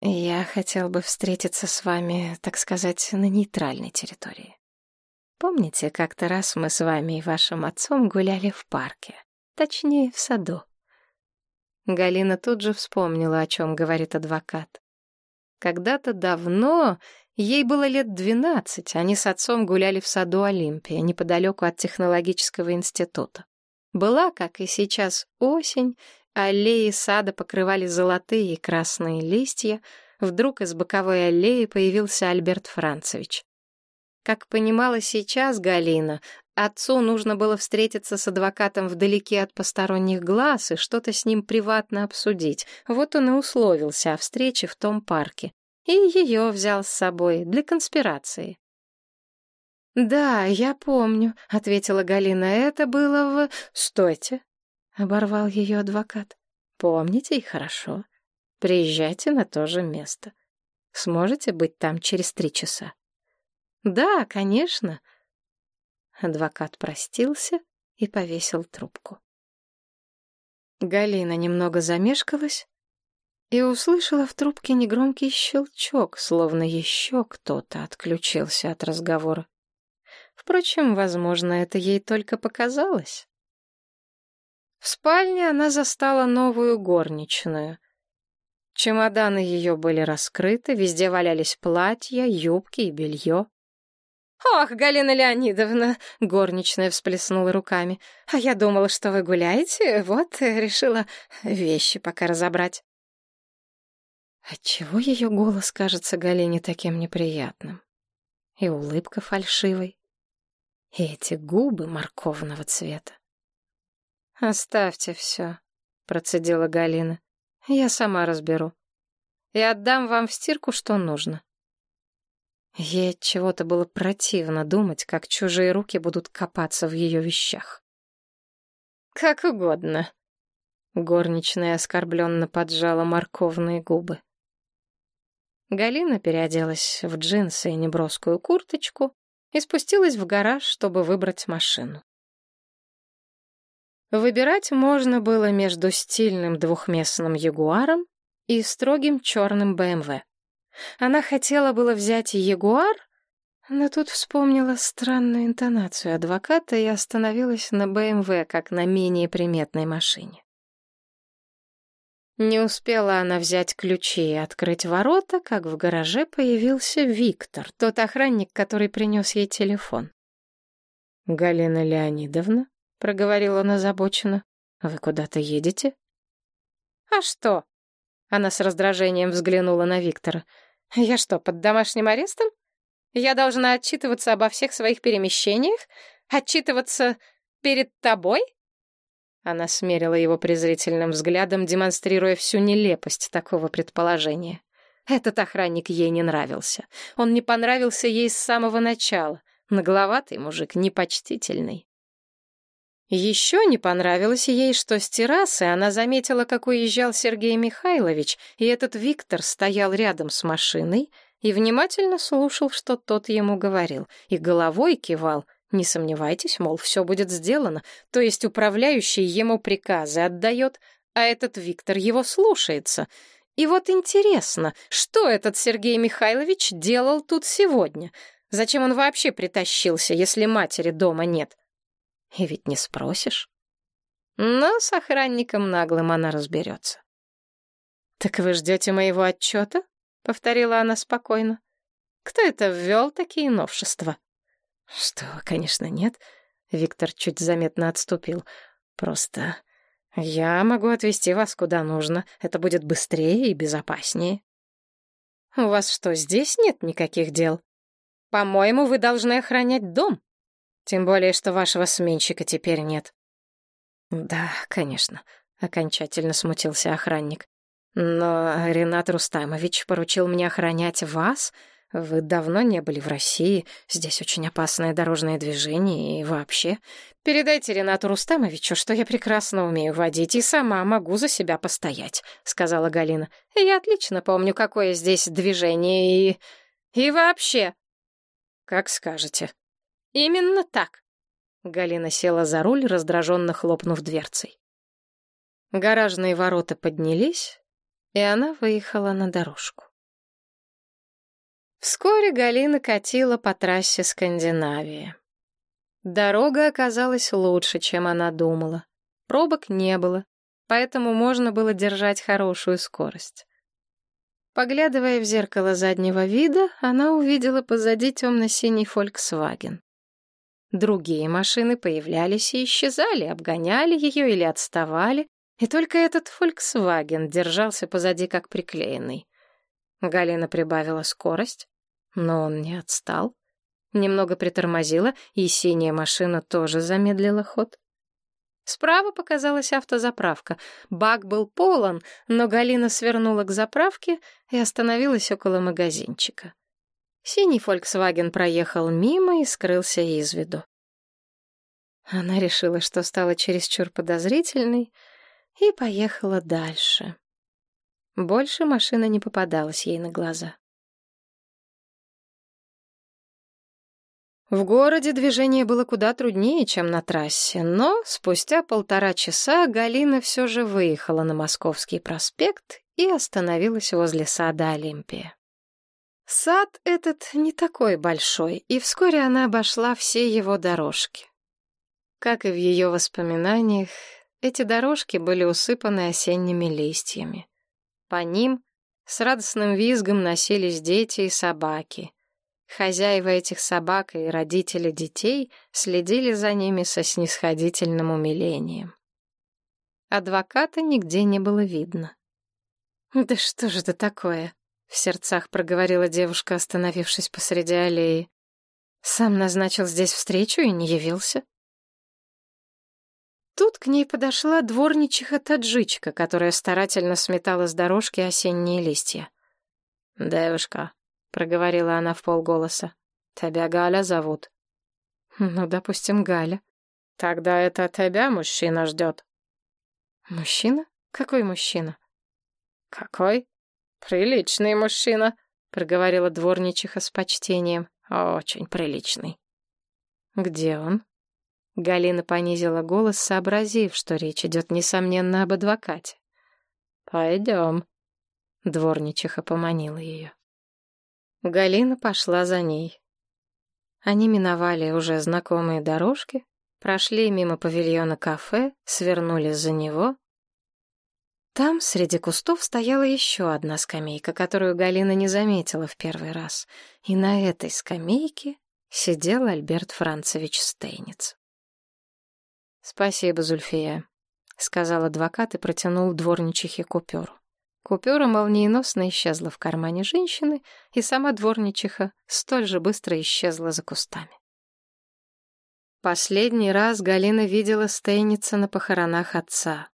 Я хотел бы встретиться с вами, так сказать, на нейтральной территории. Помните, как-то раз мы с вами и вашим отцом гуляли в парке, точнее, в саду. Галина тут же вспомнила, о чем говорит адвокат. Когда-то давно Ей было лет двенадцать, они с отцом гуляли в саду Олимпия, неподалеку от технологического института. Была, как и сейчас, осень, аллеи сада покрывали золотые и красные листья, вдруг из боковой аллеи появился Альберт Францевич. Как понимала сейчас Галина, отцу нужно было встретиться с адвокатом вдалеке от посторонних глаз и что-то с ним приватно обсудить. Вот он и условился о встрече в том парке и ее взял с собой для конспирации. «Да, я помню», — ответила Галина, — «это было в...» «Стойте», — оборвал ее адвокат. «Помните и хорошо. Приезжайте на то же место. Сможете быть там через три часа?» «Да, конечно». Адвокат простился и повесил трубку. Галина немного замешкалась, и услышала в трубке негромкий щелчок, словно еще кто-то отключился от разговора. Впрочем, возможно, это ей только показалось. В спальне она застала новую горничную. Чемоданы ее были раскрыты, везде валялись платья, юбки и белье. «Ох, Галина Леонидовна!» — горничная всплеснула руками. «А я думала, что вы гуляете, вот решила вещи пока разобрать». Отчего ее голос кажется Галине таким неприятным? И улыбка фальшивой, и эти губы морковного цвета. «Оставьте все», — процедила Галина. «Я сама разберу. И отдам вам в стирку, что нужно». Ей от чего-то было противно думать, как чужие руки будут копаться в ее вещах. «Как угодно», — горничная оскорбленно поджала морковные губы. Галина переоделась в джинсы и неброскую курточку и спустилась в гараж, чтобы выбрать машину. Выбирать можно было между стильным двухместным Ягуаром и строгим черным БМВ. Она хотела было взять Ягуар, Но тут вспомнила странную интонацию адвоката и остановилась на БМВ, как на менее приметной машине. Не успела она взять ключи и открыть ворота, как в гараже появился Виктор, тот охранник, который принес ей телефон. «Галина Леонидовна?» — проговорила он озабоченно. «Вы куда-то едете?» «А что?» — она с раздражением взглянула на Виктора. «Я что, под домашним арестом? Я должна отчитываться обо всех своих перемещениях? Отчитываться перед тобой?» Она смерила его презрительным взглядом, демонстрируя всю нелепость такого предположения. Этот охранник ей не нравился. Он не понравился ей с самого начала. Нагловатый мужик, непочтительный. Еще не понравилось ей, что с террасы она заметила, как уезжал Сергей Михайлович, и этот Виктор стоял рядом с машиной и внимательно слушал, что тот ему говорил, и головой кивал, не сомневайтесь, мол, все будет сделано, то есть управляющий ему приказы отдает, а этот Виктор его слушается. И вот интересно, что этот Сергей Михайлович делал тут сегодня? Зачем он вообще притащился, если матери дома нет? И ведь не спросишь. Но с охранником наглым она разберется. «Так вы ждете моего отчета?» — повторила она спокойно. «Кто это ввел такие новшества?» Что, конечно, нет. Виктор чуть заметно отступил. Просто я могу отвезти вас куда нужно. Это будет быстрее и безопаснее. У вас что, здесь нет никаких дел? По-моему, вы должны охранять дом. Тем более, что вашего сменщика теперь нет. Да, конечно, окончательно смутился охранник. Но Ренат Рустамович поручил мне охранять вас — вы давно не были в России, здесь очень опасное дорожное движение и вообще. Передайте Ренату Рустамовичу, что я прекрасно умею водить и сама могу за себя постоять», — сказала Галина. «Я отлично помню, какое здесь движение и... и вообще...» «Как скажете». «Именно так». Галина села за руль, раздраженно хлопнув дверцей. Гаражные ворота поднялись, и она выехала на дорожку. Вскоре Галина катила по трассе Скандинавии. Дорога оказалась лучше, чем она думала. Пробок не было, поэтому можно было держать хорошую скорость. Поглядывая в зеркало заднего вида, она увидела позади темно-синий Volkswagen. Другие машины появлялись и исчезали, обгоняли ее или отставали, и только этот Volkswagen держался позади как приклеенный. Галина прибавила скорость, но он не отстал. Немного притормозила, и синяя машина тоже замедлила ход. Справа показалась автозаправка. Бак был полон, но Галина свернула к заправке и остановилась около магазинчика. Синий «Фольксваген» проехал мимо и скрылся из виду. Она решила, что стала чересчур подозрительной, и поехала дальше. Больше машина не попадалась ей на глаза. В городе движение было куда труднее, чем на трассе, но спустя полтора часа Галина все же выехала на Московский проспект и остановилась возле сада Олимпия. Сад этот не такой большой, и вскоре она обошла все его дорожки. Как и в ее воспоминаниях, эти дорожки были усыпаны осенними листьями. По ним с радостным визгом носились дети и собаки. Хозяева этих собак и родители детей следили за ними со снисходительным умилением. Адвоката нигде не было видно. «Да что же это такое?» — в сердцах проговорила девушка, остановившись посреди аллеи. «Сам назначил здесь встречу и не явился». Тут к ней подошла дворничиха-таджичка, которая старательно сметала с дорожки осенние листья. «Девушка», — проговорила она в полголоса, — «тебя Галя зовут». «Ну, допустим, Галя». «Тогда это тебя мужчина ждет». «Мужчина? Какой мужчина?» «Какой? Приличный мужчина», — проговорила дворничиха с почтением. «Очень приличный». «Где он?» Галина понизила голос, сообразив, что речь идет, несомненно, об адвокате. «Пойдем». Дворничиха поманила ее. Галина пошла за ней. Они миновали уже знакомые дорожки, прошли мимо павильона кафе, свернули за него. Там среди кустов стояла еще одна скамейка, которую Галина не заметила в первый раз. И на этой скамейке сидел Альберт Францевич Стейниц. «Спасибо, Зульфия», — сказал адвокат и протянул дворничихе купюру. Купюра молниеносно исчезла в кармане женщины, и сама дворничиха столь же быстро исчезла за кустами. Последний раз Галина видела Стейница на похоронах отца.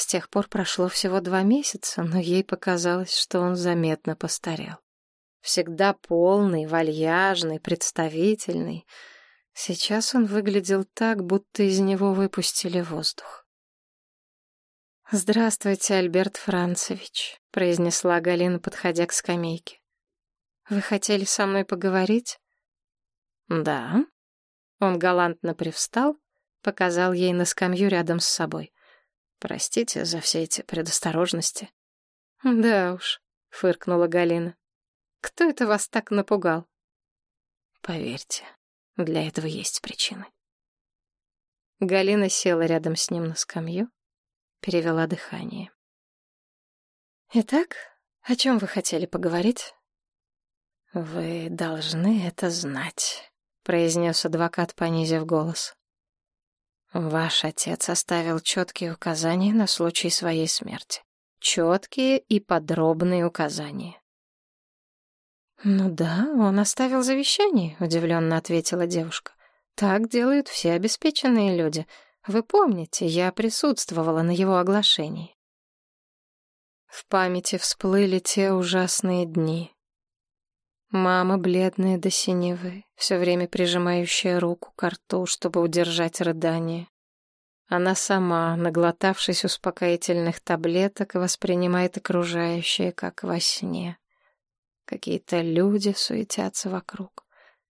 С тех пор прошло всего два месяца, но ей показалось, что он заметно постарел. Всегда полный, вальяжный, представительный. Сейчас он выглядел так, будто из него выпустили воздух. «Здравствуйте, Альберт Францевич», — произнесла Галина, подходя к скамейке. «Вы хотели со мной поговорить?» «Да». Он галантно привстал, показал ей на скамью рядом с собой. «Простите за все эти предосторожности». «Да уж», — фыркнула Галина. «Кто это вас так напугал?» «Поверьте, для этого есть причины». Галина села рядом с ним на скамью, перевела дыхание. «Итак, о чем вы хотели поговорить?» «Вы должны это знать», — произнес адвокат, понизив голос. «Ваш отец оставил четкие указания на случай своей смерти. Четкие и подробные указания». «Ну да, он оставил завещание», — удивленно ответила девушка. «Так делают все обеспеченные люди. Вы помните, я присутствовала на его оглашении. В памяти всплыли те ужасные дни. Мама, бледная до синевы, все время прижимающая руку к рту, чтобы удержать рыдание. Она сама, наглотавшись успокоительных таблеток, воспринимает окружающее, как во сне. Какие-то люди суетятся вокруг.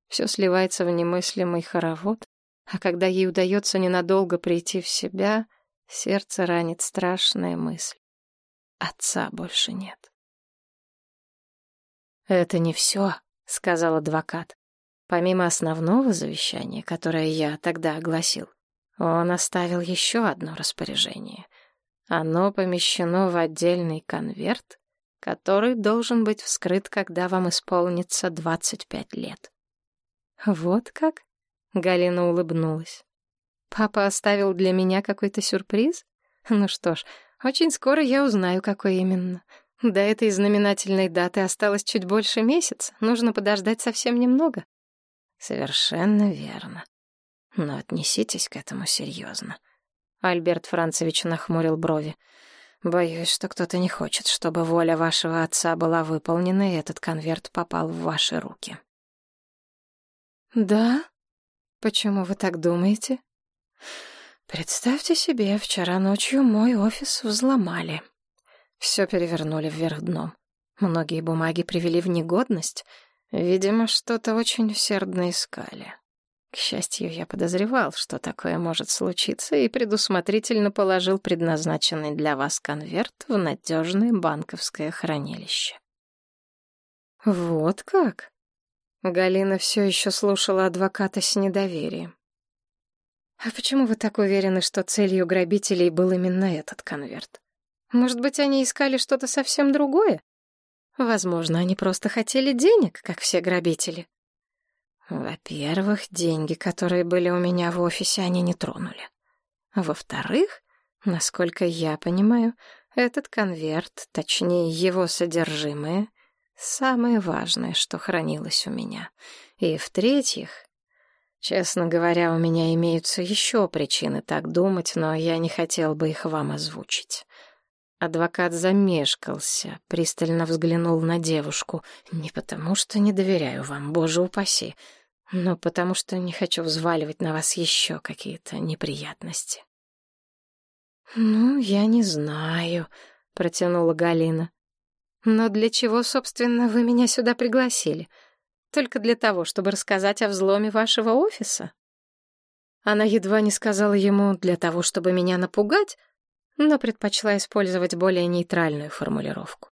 Все сливается в немыслимый хоровод, а когда ей удается ненадолго прийти в себя, сердце ранит страшная мысль. Отца больше нет. «Это не все», — сказал адвокат. Помимо основного завещания, которое я тогда огласил, он оставил еще одно распоряжение. Оно помещено в отдельный конверт, который должен быть вскрыт, когда вам исполнится 25 лет. Вот как? Галина улыбнулась. Папа оставил для меня какой-то сюрприз? Ну что ж, очень скоро я узнаю, какой именно. До этой знаменательной даты осталось чуть больше месяца. Нужно подождать совсем немного. Совершенно верно. Но отнеситесь к этому серьезно. Альберт Францевич нахмурил брови. Боюсь, что кто-то не хочет, чтобы воля вашего отца была выполнена, и этот конверт попал в ваши руки. Да? Почему вы так думаете? Представьте себе, вчера ночью мой офис взломали. Все перевернули вверх дном. Многие бумаги привели в негодность. Видимо, что-то очень усердно искали. К счастью, я подозревал, что такое может случиться, и предусмотрительно положил предназначенный для вас конверт в надежное банковское хранилище. Вот как? Галина все еще слушала адвоката с недоверием. «А почему вы так уверены, что целью грабителей был именно этот конверт? Может быть, они искали что-то совсем другое? Возможно, они просто хотели денег, как все грабители». Во-первых, деньги, которые были у меня в офисе, они не тронули. Во-вторых, насколько я понимаю, этот конверт, точнее его содержимое — Самое важное, что хранилось у меня. И в-третьих, честно говоря, у меня имеются еще причины так думать, но я не хотел бы их вам озвучить. Адвокат замешкался, пристально взглянул на девушку. Не потому, что не доверяю вам, боже упаси, но потому, что не хочу взваливать на вас еще какие-то неприятности. «Ну, я не знаю», — протянула Галина. Но для чего, собственно, вы меня сюда пригласили? Только для того, чтобы рассказать о взломе вашего офиса? Она едва не сказала ему для того, чтобы меня напугать, но предпочла использовать более нейтральную формулировку.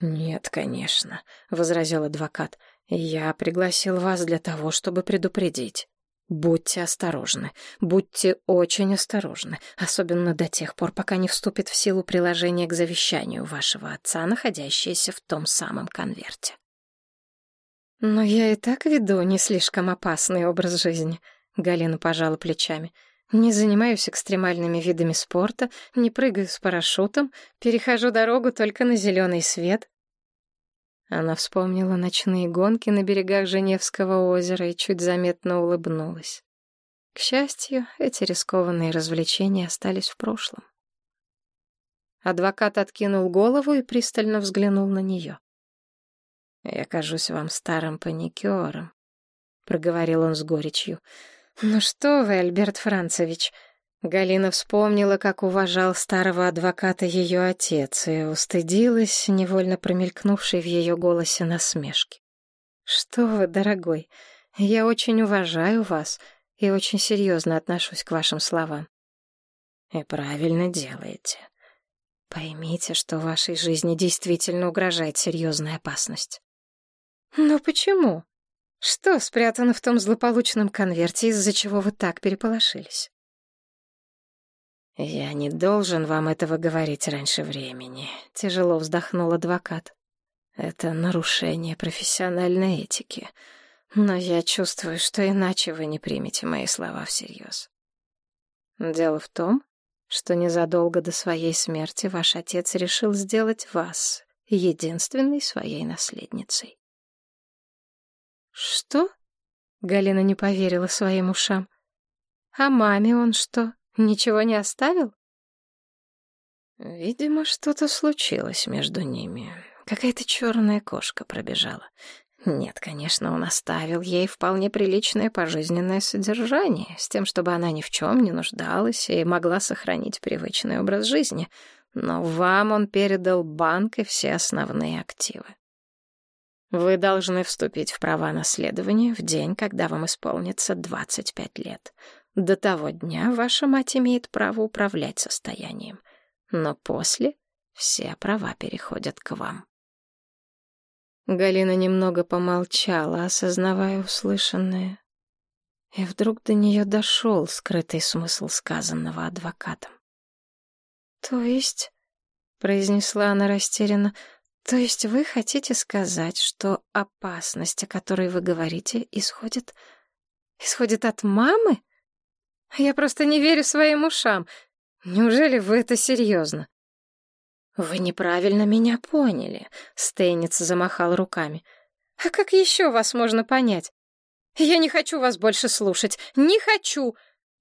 «Нет, конечно», — возразил адвокат. Я пригласил вас для того, чтобы предупредить. Будьте осторожны, будьте очень осторожны, особенно до тех пор, пока не вступит в силу приложение к завещанию вашего отца, находящееся в том самом конверте. Но я и так веду не слишком опасный образ жизни, Галина пожала плечами. Не занимаюсь экстремальными видами спорта, не прыгаю с парашютом, перехожу дорогу только на зеленый свет. Она вспомнила ночные гонки на берегах Женевского озера и чуть заметно улыбнулась. К счастью, эти рискованные развлечения остались в прошлом. Адвокат откинул голову и пристально взглянул на нее. «Я кажусь вам старым паникером», — проговорил он с горечью. «Ну что вы, Альберт Францевич!» Галина вспомнила, как уважал старого адвоката ее отец, и устыдилась, невольно промелькнувшей в ее голосе насмешки. «Что вы, дорогой, я очень уважаю вас и очень серьезно отношусь к вашим словам». «И правильно делаете. Поймите, что вашей жизни действительно угрожает серьезная опасность». «Но почему?» Что спрятано в том злополучном конверте, из-за чего вы так переполошились? «Я не должен вам этого говорить раньше времени», — тяжело вздохнул адвокат. «Это нарушение профессиональной этики, но я чувствую, что иначе вы не примете мои слова всерьез. Дело в том, что незадолго до своей смерти ваш отец решил сделать вас единственной своей наследницей. «Что?» — Галина не поверила своим ушам. «А маме он что, ничего не оставил?» Видимо, что-то случилось между ними. Какая-то черная кошка пробежала. Нет, конечно, он оставил ей вполне приличное пожизненное содержание, с тем, чтобы она ни в чем не нуждалась и могла сохранить привычный образ жизни. Но вам он передал банк и все основные активы. Вы должны вступить в права наследования в день, когда вам исполнится 25 лет. До того дня ваша мать имеет право управлять состоянием, но после все права переходят к вам. Галина немного помолчала, осознавая услышанное. И вдруг до нее дошел скрытый смысл сказанного адвокатом. «То есть...» — произнесла она растерянно — то есть вы хотите сказать, что опасность, о которой вы говорите, исходит... исходит от мамы? Я просто не верю своим ушам. Неужели вы это серьезно? Вы неправильно меня поняли, Стейниц замахал руками. А как еще вас можно понять? Я не хочу вас больше слушать. Не хочу!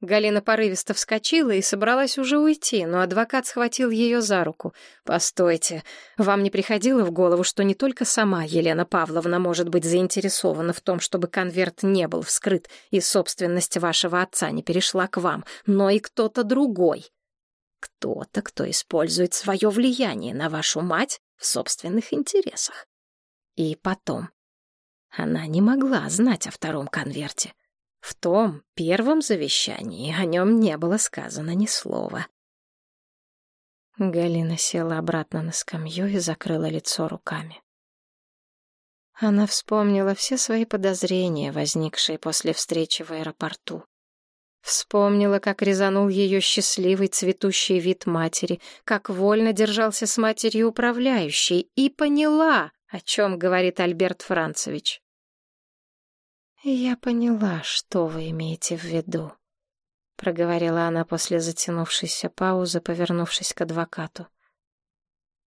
Галина порывисто вскочила и собралась уже уйти, но адвокат схватил ее за руку. «Постойте, вам не приходило в голову, что не только сама Елена Павловна может быть заинтересована в том, чтобы конверт не был вскрыт и собственность вашего отца не перешла к вам, но и кто-то другой? Кто-то, кто использует свое влияние на вашу мать в собственных интересах. И потом, она не могла знать о втором конверте». В том первом завещании о нем не было сказано ни слова. Галина села обратно на скамью и закрыла лицо руками. Она вспомнила все свои подозрения, возникшие после встречи в аэропорту. Вспомнила, как резанул ее счастливый цветущий вид матери, как вольно держался с матерью управляющий, и поняла, о чем говорит Альберт Францевич. «Я поняла, что вы имеете в виду», — проговорила она после затянувшейся паузы, повернувшись к адвокату.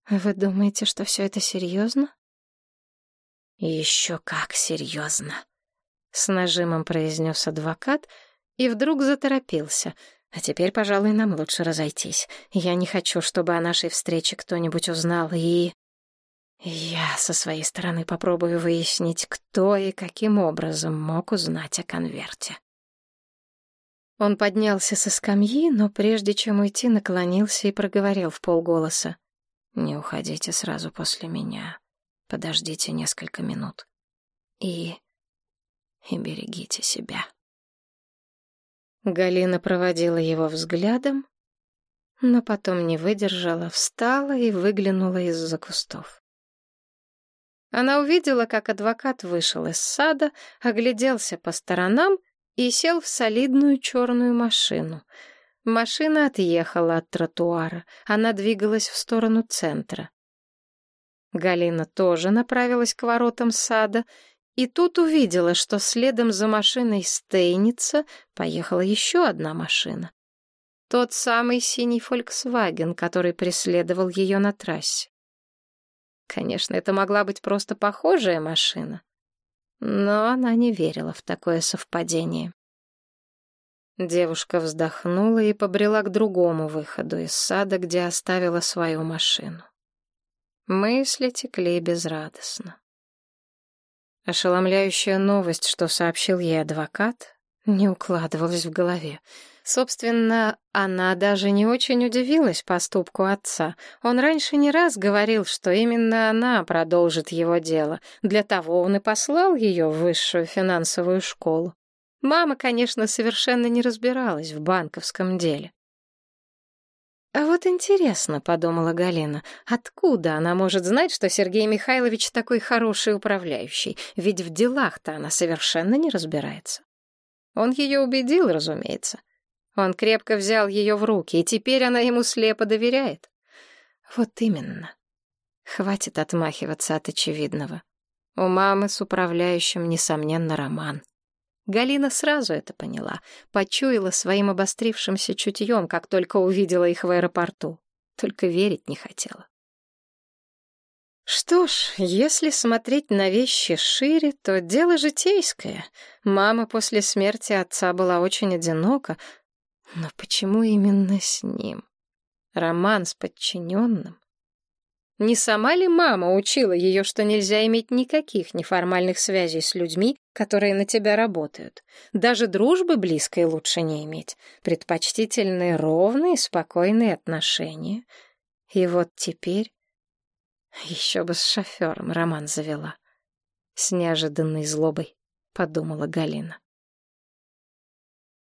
«Вы думаете, что все это серьезно?» «Еще как серьезно», — с нажимом произнес адвокат и вдруг заторопился. «А теперь, пожалуй, нам лучше разойтись. Я не хочу, чтобы о нашей встрече кто-нибудь узнал и...» Я со своей стороны попробую выяснить, кто и каким образом мог узнать о конверте. Он поднялся со скамьи, но прежде чем уйти, наклонился и проговорил в полголоса. «Не уходите сразу после меня. Подождите несколько минут. И... и берегите себя». Галина проводила его взглядом, но потом не выдержала, встала и выглянула из-за кустов. Она увидела, как адвокат вышел из сада, огляделся по сторонам и сел в солидную черную машину. Машина отъехала от тротуара. Она двигалась в сторону центра. Галина тоже направилась к воротам сада и тут увидела, что следом за машиной Стейница поехала еще одна машина. Тот самый синий «Фольксваген», который преследовал ее на трассе. Конечно, это могла быть просто похожая машина, но она не верила в такое совпадение. Девушка вздохнула и побрела к другому выходу из сада, где оставила свою машину. Мысли текли безрадостно. Ошеломляющая новость, что сообщил ей адвокат, не укладывалась в голове. Собственно, она даже не очень удивилась поступку отца. Он раньше не раз говорил, что именно она продолжит его дело. Для того он и послал ее в высшую финансовую школу. Мама, конечно, совершенно не разбиралась в банковском деле. «А вот интересно», — подумала Галина, — «откуда она может знать, что Сергей Михайлович такой хороший управляющий? Ведь в делах-то она совершенно не разбирается». Он ее убедил, разумеется. Он крепко взял ее в руки, и теперь она ему слепо доверяет. Вот именно. Хватит отмахиваться от очевидного. У мамы с управляющим, несомненно, роман. Галина сразу это поняла, почуяла своим обострившимся чутьем, как только увидела их в аэропорту. Только верить не хотела. Что ж, если смотреть на вещи шире, то дело житейское. Мама после смерти отца была очень одинока, но почему именно с ним? Роман с подчиненным? Не сама ли мама учила ее, что нельзя иметь никаких неформальных связей с людьми, которые на тебя работают? Даже дружбы близкой лучше не иметь. Предпочтительные ровные, спокойные отношения. И вот теперь... Еще бы с шофером роман завела. С неожиданной злобой, подумала Галина.